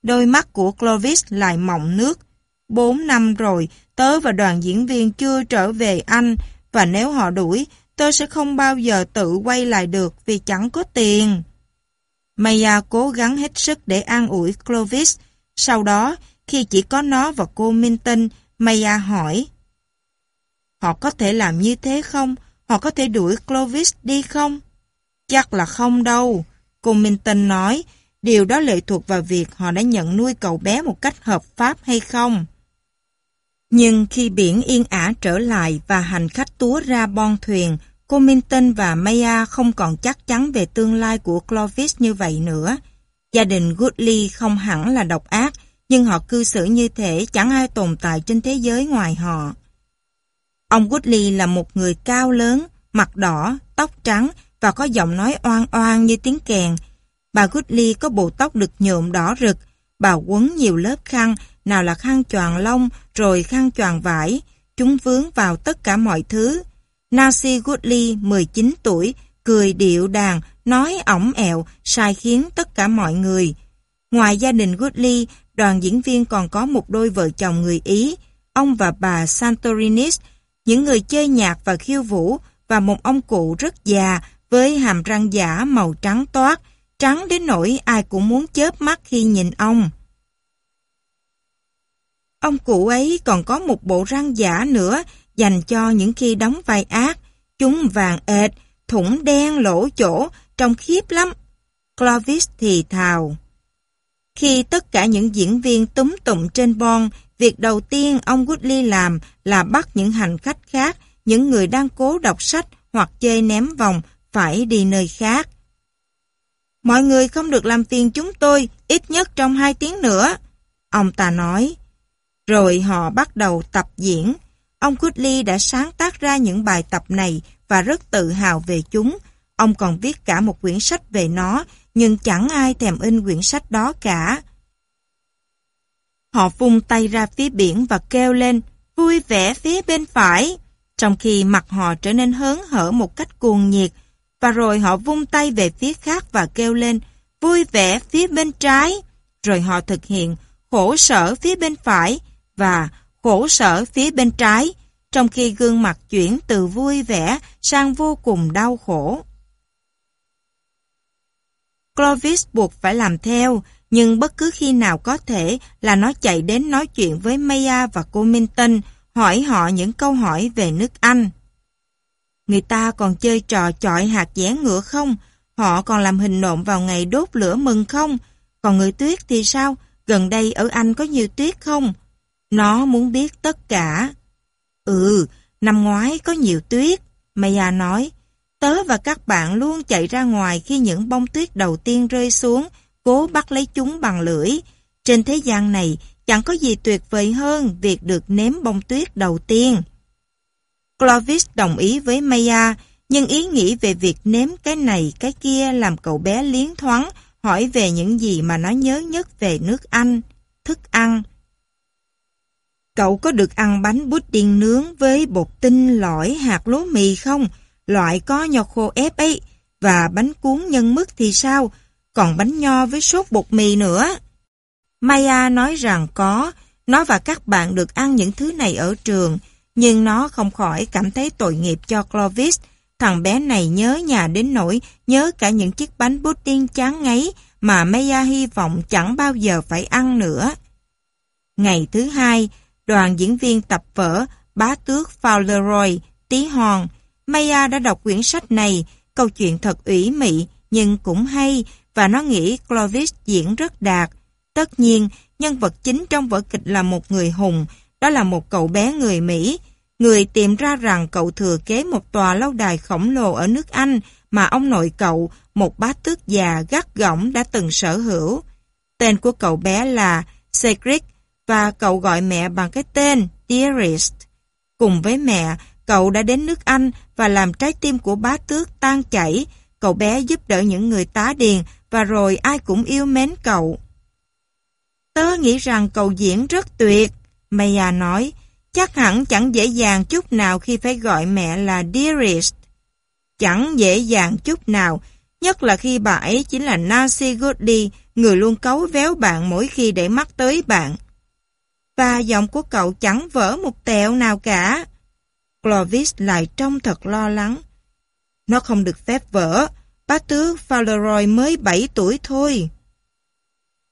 Đôi mắt của Clovis lại mọng nước. Bốn năm rồi, tớ và đoàn diễn viên chưa trở về Anh và nếu họ đuổi, tớ sẽ không bao giờ tự quay lại được vì chẳng có tiền. Maya cố gắng hết sức để an ủi Clovis. Sau đó, khi chỉ có nó và cô Minton, Maya hỏi Họ có thể làm như thế không? Họ có thể đuổi Clovis đi không? Chắc là không đâu. Cô Minton nói, điều đó lệ thuộc vào việc họ đã nhận nuôi cậu bé một cách hợp pháp hay không. Nhưng khi biển yên ả trở lại và hành khách túa ra bon thuyền, cô Minton và Maya không còn chắc chắn về tương lai của Clovis như vậy nữa. Gia đình Goodley không hẳn là độc ác, nhưng họ cư xử như thể chẳng ai tồn tại trên thế giới ngoài họ. Ông Goodley là một người cao lớn, mặt đỏ, tóc trắng và có giọng nói oan oan như tiếng kèn. Bà Goodley có bộ tóc được nhuộm đỏ rực, bà quấn nhiều lớp khăn, nào là khăn choàng lông, rồi khăn choàng vải. Chúng vướng vào tất cả mọi thứ. Nancy Goodley, 19 tuổi, cười điệu đàn, nói ổng ẹo, sai khiến tất cả mọi người. Ngoài gia đình Goodley, đoàn diễn viên còn có một đôi vợ chồng người Ý, ông và bà Santorinis, những người chơi nhạc và khiêu vũ, và một ông cụ rất già, với hàm răng giả màu trắng toát, trắng đến nỗi ai cũng muốn chớp mắt khi nhìn ông. Ông cụ ấy còn có một bộ răng giả nữa dành cho những khi đóng vai ác. Chúng vàng ệt, thủng đen lỗ chỗ, trông khiếp lắm. Clovis thì thào. Khi tất cả những diễn viên túm tụm trên bon, việc đầu tiên ông Woodley làm là bắt những hành khách khác, những người đang cố đọc sách hoặc chơi ném vòng phải đi nơi khác. Mọi người không được làm phiền chúng tôi ít nhất trong hai tiếng nữa, ông ta nói. Rồi họ bắt đầu tập diễn. Ông Goodley đã sáng tác ra những bài tập này và rất tự hào về chúng. Ông còn viết cả một quyển sách về nó, nhưng chẳng ai thèm in quyển sách đó cả. Họ vung tay ra phía biển và kêu lên, vui vẻ phía bên phải, trong khi mặt họ trở nên hớn hở một cách cuồng nhiệt và rồi họ vung tay về phía khác và kêu lên vui vẻ phía bên trái, rồi họ thực hiện khổ sở phía bên phải và khổ sở phía bên trái, trong khi gương mặt chuyển từ vui vẻ sang vô cùng đau khổ. Clovis buộc phải làm theo, nhưng bất cứ khi nào có thể là nó chạy đến nói chuyện với Maya và cô Minton, hỏi họ những câu hỏi về nước Anh. Người ta còn chơi trò chọi hạt dẻ ngựa không? Họ còn làm hình nộm vào ngày đốt lửa mừng không? Còn người tuyết thì sao? Gần đây ở Anh có nhiều tuyết không? Nó muốn biết tất cả. Ừ, năm ngoái có nhiều tuyết. Maya nói, tớ và các bạn luôn chạy ra ngoài khi những bông tuyết đầu tiên rơi xuống, cố bắt lấy chúng bằng lưỡi. Trên thế gian này, chẳng có gì tuyệt vời hơn việc được nếm bông tuyết đầu tiên. Clovis đồng ý với Maya, nhưng ý nghĩ về việc nếm cái này cái kia làm cậu bé liến thoáng hỏi về những gì mà nó nhớ nhất về nước Anh, thức ăn. Cậu có được ăn bánh pudding nướng với bột tinh, lõi, hạt lúa mì không? Loại có nho khô ép ấy. Và bánh cuốn nhân mứt thì sao? Còn bánh nho với sốt bột mì nữa. Maya nói rằng có, nó và các bạn được ăn những thứ này ở trường, nhưng nó không khỏi cảm thấy tội nghiệp cho Clovis. Thằng bé này nhớ nhà đến nỗi nhớ cả những chiếc bánh pudding chán ngấy mà Maya hy vọng chẳng bao giờ phải ăn nữa. Ngày thứ hai, đoàn diễn viên tập vở Bá tước Fowleroy Tí Hòn. Maya đã đọc quyển sách này, câu chuyện thật ủy mị nhưng cũng hay và nó nghĩ Clovis diễn rất đạt. Tất nhiên, nhân vật chính trong vở kịch là một người hùng, đó là một cậu bé người Mỹ, người tìm ra rằng cậu thừa kế một tòa lâu đài khổng lồ ở nước Anh mà ông nội cậu, một bá tước già gắt gỏng đã từng sở hữu. Tên của cậu bé là Cedric và cậu gọi mẹ bằng cái tên Dearest. Cùng với mẹ, cậu đã đến nước Anh và làm trái tim của bá tước tan chảy. Cậu bé giúp đỡ những người tá điền và rồi ai cũng yêu mến cậu. Tớ nghĩ rằng cậu diễn rất tuyệt. Maya nói, chắc hẳn chẳng dễ dàng chút nào khi phải gọi mẹ là Dearest. Chẳng dễ dàng chút nào, nhất là khi bà ấy chính là Nancy Goody, người luôn cấu véo bạn mỗi khi để mắt tới bạn. Và giọng của cậu chẳng vỡ một tẹo nào cả. Clovis lại trông thật lo lắng. Nó không được phép vỡ, bá tước Fauleroy mới 7 tuổi thôi.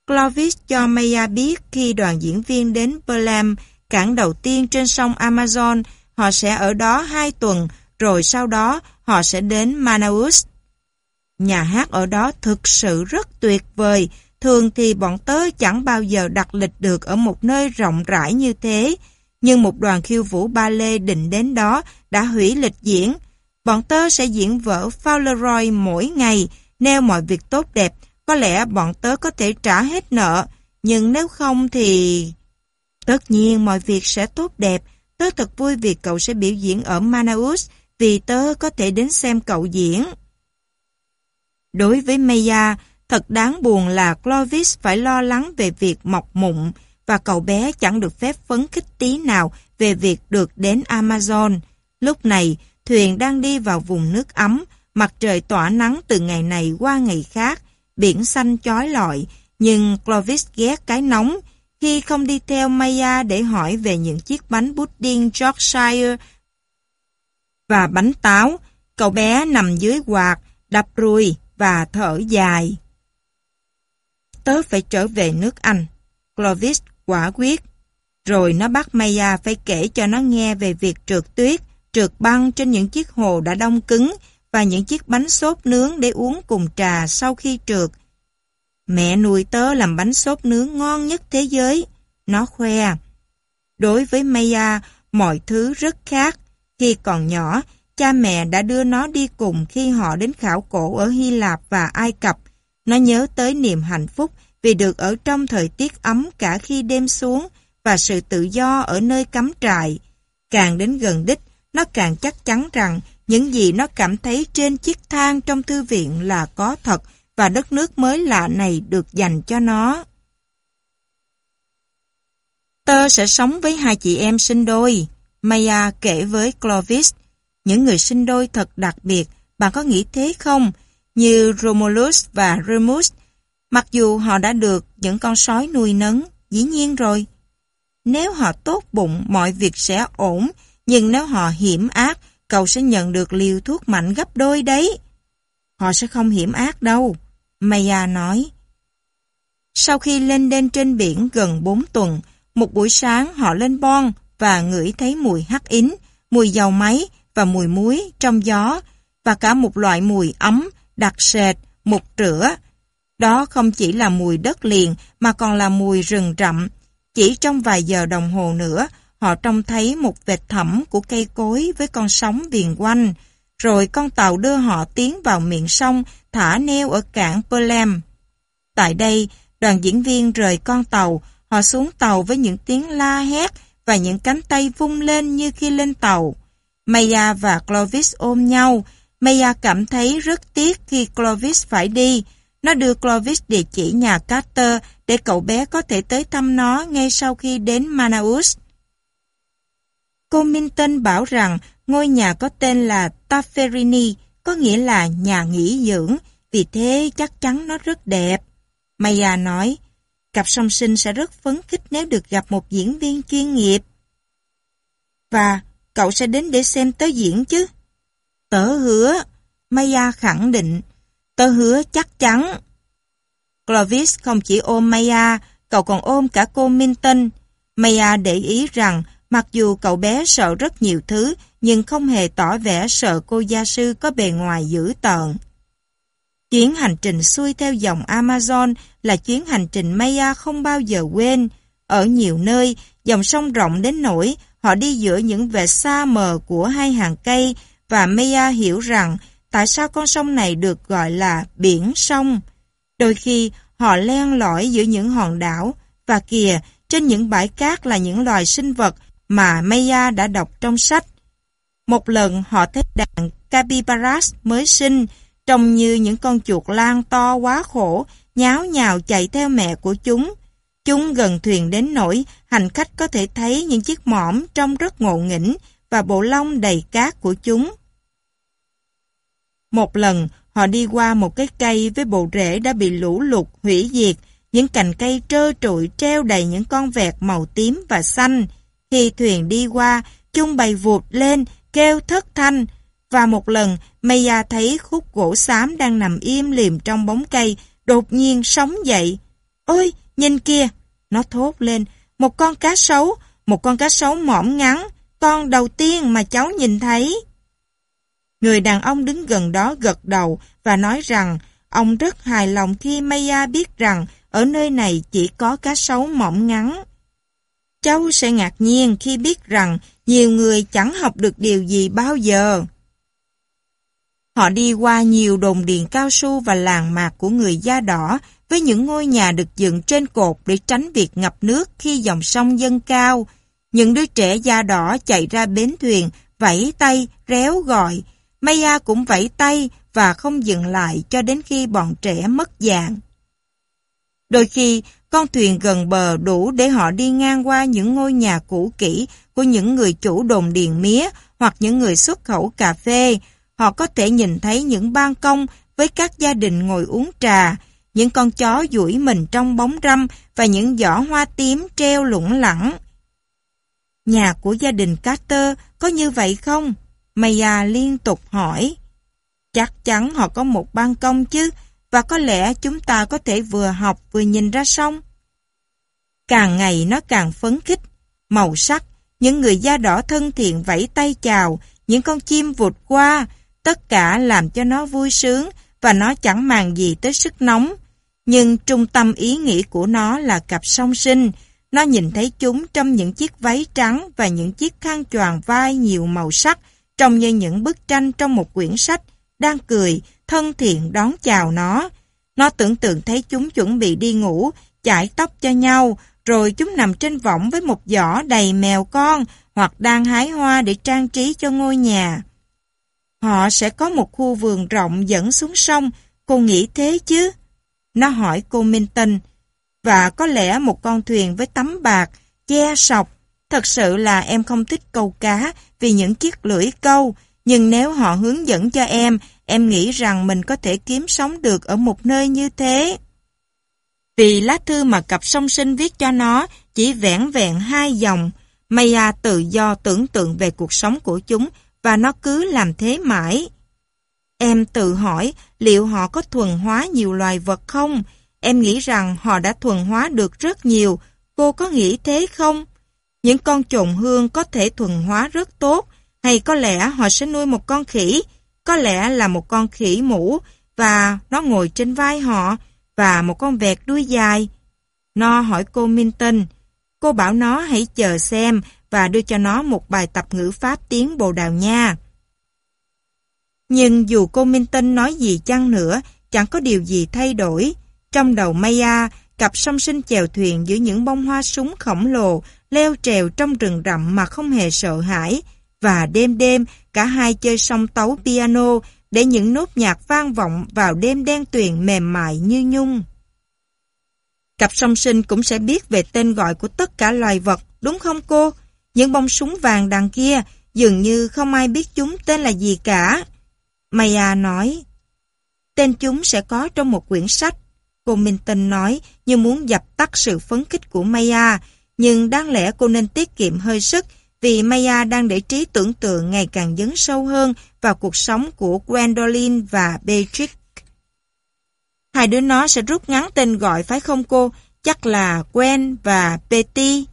Clovis cho Maya biết khi đoàn diễn viên đến Perlam, cảng đầu tiên trên sông Amazon, họ sẽ ở đó 2 tuần, rồi sau đó họ sẽ đến Manaus. Nhà hát ở đó thực sự rất tuyệt vời, thường thì bọn tớ chẳng bao giờ đặt lịch được ở một nơi rộng rãi như thế. Nhưng một đoàn khiêu vũ ba lê định đến đó đã hủy lịch diễn. Bọn tớ sẽ diễn vỡ Fowleroy mỗi ngày, neo mọi việc tốt đẹp, có lẽ bọn tớ có thể trả hết nợ, nhưng nếu không thì... Tất nhiên mọi việc sẽ tốt đẹp. Tớ thật vui vì cậu sẽ biểu diễn ở Manaus vì tớ có thể đến xem cậu diễn. Đối với Maya, thật đáng buồn là Clovis phải lo lắng về việc mọc mụn và cậu bé chẳng được phép phấn khích tí nào về việc được đến Amazon. Lúc này, thuyền đang đi vào vùng nước ấm, mặt trời tỏa nắng từ ngày này qua ngày khác biển xanh chói lọi, nhưng Clovis ghét cái nóng khi không đi theo Maya để hỏi về những chiếc bánh pudding Yorkshire và bánh táo. Cậu bé nằm dưới quạt, đập rùi và thở dài. Tớ phải trở về nước Anh. Clovis quả quyết. Rồi nó bắt Maya phải kể cho nó nghe về việc trượt tuyết, trượt băng trên những chiếc hồ đã đông cứng và những chiếc bánh xốp nướng để uống cùng trà sau khi trượt. Mẹ nuôi tớ làm bánh xốp nướng ngon nhất thế giới. Nó khoe. Đối với Maya, mọi thứ rất khác. Khi còn nhỏ, cha mẹ đã đưa nó đi cùng khi họ đến khảo cổ ở Hy Lạp và Ai Cập. Nó nhớ tới niềm hạnh phúc vì được ở trong thời tiết ấm cả khi đêm xuống và sự tự do ở nơi cắm trại. Càng đến gần đích, nó càng chắc chắn rằng những gì nó cảm thấy trên chiếc thang trong thư viện là có thật và đất nước mới lạ này được dành cho nó. Tơ sẽ sống với hai chị em sinh đôi. Maya kể với Clovis, những người sinh đôi thật đặc biệt, bạn có nghĩ thế không? Như Romulus và Remus, mặc dù họ đã được những con sói nuôi nấng, dĩ nhiên rồi. Nếu họ tốt bụng, mọi việc sẽ ổn, nhưng nếu họ hiểm ác, cậu sẽ nhận được liều thuốc mạnh gấp đôi đấy. Họ sẽ không hiểm ác đâu, Maya nói. Sau khi lên đên trên biển gần 4 tuần, một buổi sáng họ lên bon và ngửi thấy mùi hắc ín, mùi dầu máy và mùi muối trong gió và cả một loại mùi ấm, đặc sệt, mục rửa. Đó không chỉ là mùi đất liền mà còn là mùi rừng rậm. Chỉ trong vài giờ đồng hồ nữa, họ trông thấy một vệt thẩm của cây cối với con sóng viền quanh, rồi con tàu đưa họ tiến vào miệng sông thả neo ở cảng Perlem. Tại đây, đoàn diễn viên rời con tàu, họ xuống tàu với những tiếng la hét và những cánh tay vung lên như khi lên tàu. Maya và Clovis ôm nhau, Maya cảm thấy rất tiếc khi Clovis phải đi. Nó đưa Clovis địa chỉ nhà Carter để cậu bé có thể tới thăm nó ngay sau khi đến Manaus. Cô Minton bảo rằng ngôi nhà có tên là Tafferini, có nghĩa là nhà nghỉ dưỡng, vì thế chắc chắn nó rất đẹp. Maya nói, cặp song sinh sẽ rất phấn khích nếu được gặp một diễn viên chuyên nghiệp. Và cậu sẽ đến để xem tớ diễn chứ? Tớ hứa, Maya khẳng định, tớ hứa chắc chắn. Clovis không chỉ ôm Maya, cậu còn ôm cả cô Minton. Maya để ý rằng Mặc dù cậu bé sợ rất nhiều thứ, nhưng không hề tỏ vẻ sợ cô gia sư có bề ngoài dữ tợn. Chuyến hành trình xuôi theo dòng Amazon là chuyến hành trình Maya không bao giờ quên. Ở nhiều nơi, dòng sông rộng đến nổi họ đi giữa những vệt xa mờ của hai hàng cây và Maya hiểu rằng tại sao con sông này được gọi là biển sông. Đôi khi, họ len lỏi giữa những hòn đảo và kìa, trên những bãi cát là những loài sinh vật mà Maya đã đọc trong sách. Một lần họ thấy đàn capybaras mới sinh, trông như những con chuột lang to quá khổ, nháo nhào chạy theo mẹ của chúng. Chúng gần thuyền đến nỗi hành khách có thể thấy những chiếc mõm trông rất ngộ nghĩnh và bộ lông đầy cát của chúng. Một lần, họ đi qua một cái cây với bộ rễ đã bị lũ lụt hủy diệt, những cành cây trơ trụi treo đầy những con vẹt màu tím và xanh thì thuyền đi qua, chung bày vụt lên, kêu thất thanh. Và một lần, Maya thấy khúc gỗ xám đang nằm im liềm trong bóng cây, đột nhiên sống dậy. Ôi, nhìn kia! Nó thốt lên, một con cá sấu, một con cá sấu mỏm ngắn, con đầu tiên mà cháu nhìn thấy. Người đàn ông đứng gần đó gật đầu và nói rằng ông rất hài lòng khi Maya biết rằng ở nơi này chỉ có cá sấu mỏng ngắn cháu sẽ ngạc nhiên khi biết rằng nhiều người chẳng học được điều gì bao giờ. Họ đi qua nhiều đồn điện cao su và làng mạc của người da đỏ với những ngôi nhà được dựng trên cột để tránh việc ngập nước khi dòng sông dâng cao. Những đứa trẻ da đỏ chạy ra bến thuyền, vẫy tay, réo gọi. Maya cũng vẫy tay và không dừng lại cho đến khi bọn trẻ mất dạng. Đôi khi, con thuyền gần bờ đủ để họ đi ngang qua những ngôi nhà cũ kỹ của những người chủ đồn điền mía hoặc những người xuất khẩu cà phê. Họ có thể nhìn thấy những ban công với các gia đình ngồi uống trà, những con chó duỗi mình trong bóng râm và những giỏ hoa tím treo lủng lẳng. Nhà của gia đình Carter có như vậy không? Maya liên tục hỏi. Chắc chắn họ có một ban công chứ, và có lẽ chúng ta có thể vừa học vừa nhìn ra sông. Càng ngày nó càng phấn khích, màu sắc, những người da đỏ thân thiện vẫy tay chào, những con chim vụt qua, tất cả làm cho nó vui sướng và nó chẳng màng gì tới sức nóng. Nhưng trung tâm ý nghĩ của nó là cặp song sinh, nó nhìn thấy chúng trong những chiếc váy trắng và những chiếc khăn choàng vai nhiều màu sắc, trông như những bức tranh trong một quyển sách, đang cười, thân thiện đón chào nó. Nó tưởng tượng thấy chúng chuẩn bị đi ngủ, chải tóc cho nhau, rồi chúng nằm trên võng với một giỏ đầy mèo con hoặc đang hái hoa để trang trí cho ngôi nhà. Họ sẽ có một khu vườn rộng dẫn xuống sông, cô nghĩ thế chứ? Nó hỏi cô Minton, và có lẽ một con thuyền với tấm bạc, che sọc. Thật sự là em không thích câu cá vì những chiếc lưỡi câu, nhưng nếu họ hướng dẫn cho em, em nghĩ rằng mình có thể kiếm sống được ở một nơi như thế. Vì lá thư mà cặp song sinh viết cho nó chỉ vẻn vẹn hai dòng, Maya tự do tưởng tượng về cuộc sống của chúng và nó cứ làm thế mãi. Em tự hỏi liệu họ có thuần hóa nhiều loài vật không? Em nghĩ rằng họ đã thuần hóa được rất nhiều. Cô có nghĩ thế không? Những con trồn hương có thể thuần hóa rất tốt. Hay có lẽ họ sẽ nuôi một con khỉ, có lẽ là một con khỉ mũ và nó ngồi trên vai họ và một con vẹt đuôi dài. Nó hỏi cô Minton, cô bảo nó hãy chờ xem và đưa cho nó một bài tập ngữ pháp tiếng Bồ Đào Nha. Nhưng dù cô Minton nói gì chăng nữa, chẳng có điều gì thay đổi. Trong đầu Maya, cặp song sinh chèo thuyền giữa những bông hoa súng khổng lồ leo trèo trong rừng rậm mà không hề sợ hãi và đêm đêm cả hai chơi song tấu piano để những nốt nhạc vang vọng vào đêm đen tuyền mềm mại như nhung. Cặp song sinh cũng sẽ biết về tên gọi của tất cả loài vật, đúng không cô? Những bông súng vàng đằng kia dường như không ai biết chúng tên là gì cả. Maya nói, tên chúng sẽ có trong một quyển sách. Cô minh tinh nói như muốn dập tắt sự phấn khích của Maya, nhưng đáng lẽ cô nên tiết kiệm hơi sức vì Maya đang để trí tưởng tượng ngày càng dấn sâu hơn vào cuộc sống của Gwendolyn và Beatrix. Hai đứa nó sẽ rút ngắn tên gọi phải không cô? Chắc là Gwen và Betty.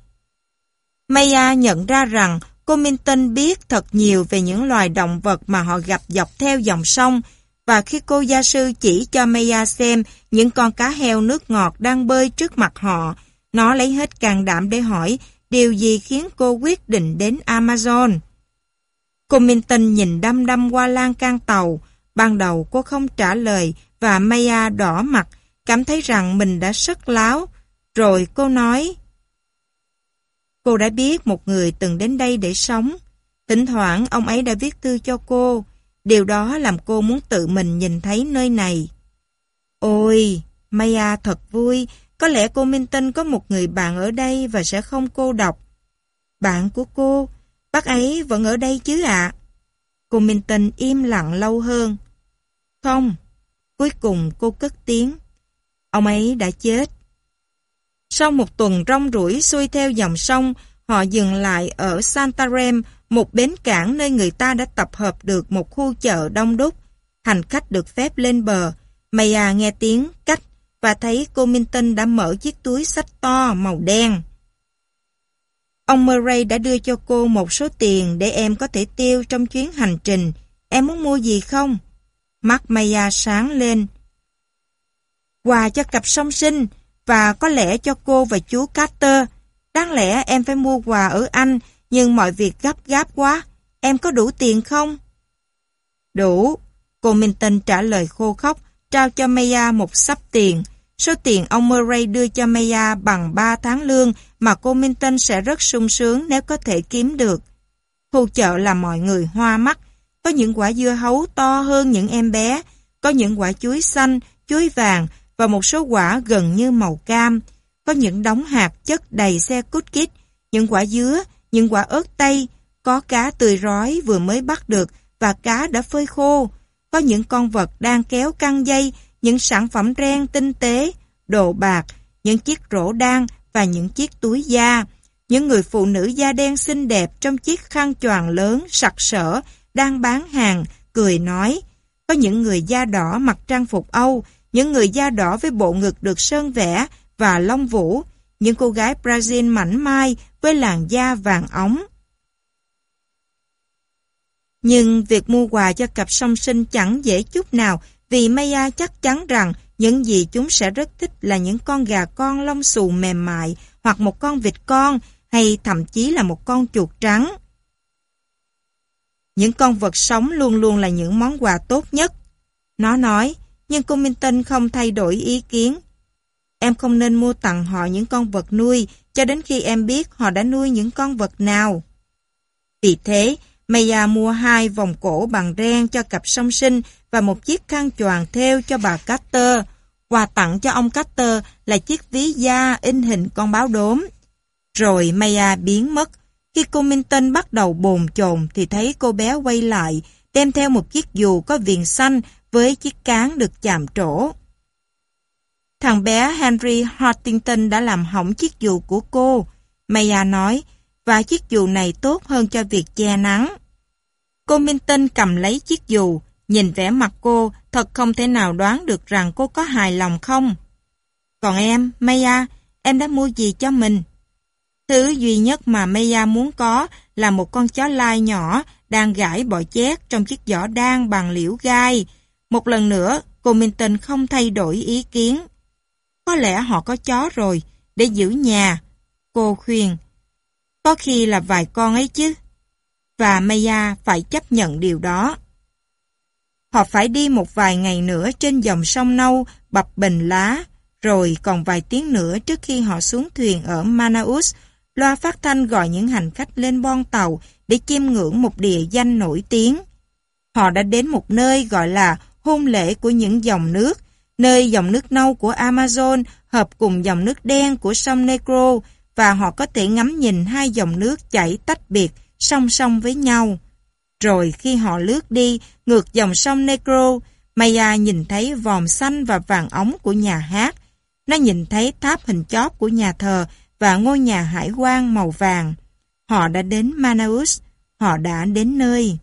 Maya nhận ra rằng cô Minton biết thật nhiều về những loài động vật mà họ gặp dọc theo dòng sông và khi cô gia sư chỉ cho Maya xem những con cá heo nước ngọt đang bơi trước mặt họ, nó lấy hết can đảm để hỏi Điều gì khiến cô quyết định đến Amazon? Cô Minton nhìn đăm đăm qua lan can tàu. Ban đầu cô không trả lời và Maya đỏ mặt, cảm thấy rằng mình đã sức láo. Rồi cô nói, Cô đã biết một người từng đến đây để sống. Thỉnh thoảng ông ấy đã viết thư cho cô. Điều đó làm cô muốn tự mình nhìn thấy nơi này. Ôi, Maya thật vui có lẽ cô Minh có một người bạn ở đây và sẽ không cô độc. Bạn của cô, bác ấy vẫn ở đây chứ ạ? À? Cô Minh im lặng lâu hơn. Không, cuối cùng cô cất tiếng. Ông ấy đã chết. Sau một tuần rong rủi xuôi theo dòng sông, họ dừng lại ở Santarem, một bến cảng nơi người ta đã tập hợp được một khu chợ đông đúc. Hành khách được phép lên bờ. Maya à nghe tiếng cách và thấy cô Minton đã mở chiếc túi sách to màu đen. Ông Murray đã đưa cho cô một số tiền để em có thể tiêu trong chuyến hành trình. Em muốn mua gì không? Mắt Maya sáng lên. Quà cho cặp song sinh và có lẽ cho cô và chú Carter. Đáng lẽ em phải mua quà ở Anh, nhưng mọi việc gấp gáp quá. Em có đủ tiền không? Đủ. Cô Minton trả lời khô khóc trao cho Maya một sắp tiền. Số tiền ông Murray đưa cho Maya bằng 3 tháng lương mà cô Minton sẽ rất sung sướng nếu có thể kiếm được. Khu chợ là mọi người hoa mắt, có những quả dưa hấu to hơn những em bé, có những quả chuối xanh, chuối vàng và một số quả gần như màu cam, có những đống hạt chất đầy xe cút kít, những quả dứa, những quả ớt tây, có cá tươi rói vừa mới bắt được và cá đã phơi khô, có những con vật đang kéo căng dây, những sản phẩm ren tinh tế, đồ bạc, những chiếc rổ đan và những chiếc túi da. Những người phụ nữ da đen xinh đẹp trong chiếc khăn choàng lớn, sặc sỡ, đang bán hàng, cười nói. Có những người da đỏ mặc trang phục Âu, những người da đỏ với bộ ngực được sơn vẽ và lông vũ, những cô gái Brazil mảnh mai với làn da vàng óng. Nhưng việc mua quà cho cặp song sinh chẳng dễ chút nào vì Maya chắc chắn rằng những gì chúng sẽ rất thích là những con gà con lông xù mềm mại hoặc một con vịt con hay thậm chí là một con chuột trắng. Những con vật sống luôn luôn là những món quà tốt nhất. Nó nói, nhưng cô Minton không thay đổi ý kiến. Em không nên mua tặng họ những con vật nuôi cho đến khi em biết họ đã nuôi những con vật nào. Vì thế, Maya mua hai vòng cổ bằng ren cho cặp song sinh và một chiếc khăn choàng theo cho bà Carter. Quà tặng cho ông Carter là chiếc ví da in hình con báo đốm. Rồi Maya biến mất. Khi cô Minton bắt đầu bồn chồn thì thấy cô bé quay lại, đem theo một chiếc dù có viền xanh với chiếc cán được chạm trổ. Thằng bé Henry Hartington đã làm hỏng chiếc dù của cô. Maya nói, và chiếc dù này tốt hơn cho việc che nắng. Cô Minh Tinh cầm lấy chiếc dù, nhìn vẻ mặt cô, thật không thể nào đoán được rằng cô có hài lòng không. Còn em, Maya, em đã mua gì cho mình? Thứ duy nhất mà Maya muốn có là một con chó lai nhỏ đang gãi bọ chét trong chiếc giỏ đan bằng liễu gai. Một lần nữa, cô Minh Tinh không thay đổi ý kiến. Có lẽ họ có chó rồi, để giữ nhà. Cô khuyên, có khi là vài con ấy chứ. Và Maya phải chấp nhận điều đó. Họ phải đi một vài ngày nữa trên dòng sông nâu bập bình lá, rồi còn vài tiếng nữa trước khi họ xuống thuyền ở Manaus, loa phát thanh gọi những hành khách lên bon tàu để chiêm ngưỡng một địa danh nổi tiếng. Họ đã đến một nơi gọi là hôn lễ của những dòng nước, nơi dòng nước nâu của Amazon hợp cùng dòng nước đen của sông Negro, và họ có thể ngắm nhìn hai dòng nước chảy tách biệt song song với nhau. Rồi khi họ lướt đi ngược dòng sông Negro, Maya nhìn thấy vòm xanh và vàng ống của nhà hát. Nó nhìn thấy tháp hình chóp của nhà thờ và ngôi nhà hải quan màu vàng. Họ đã đến Manaus, họ đã đến nơi.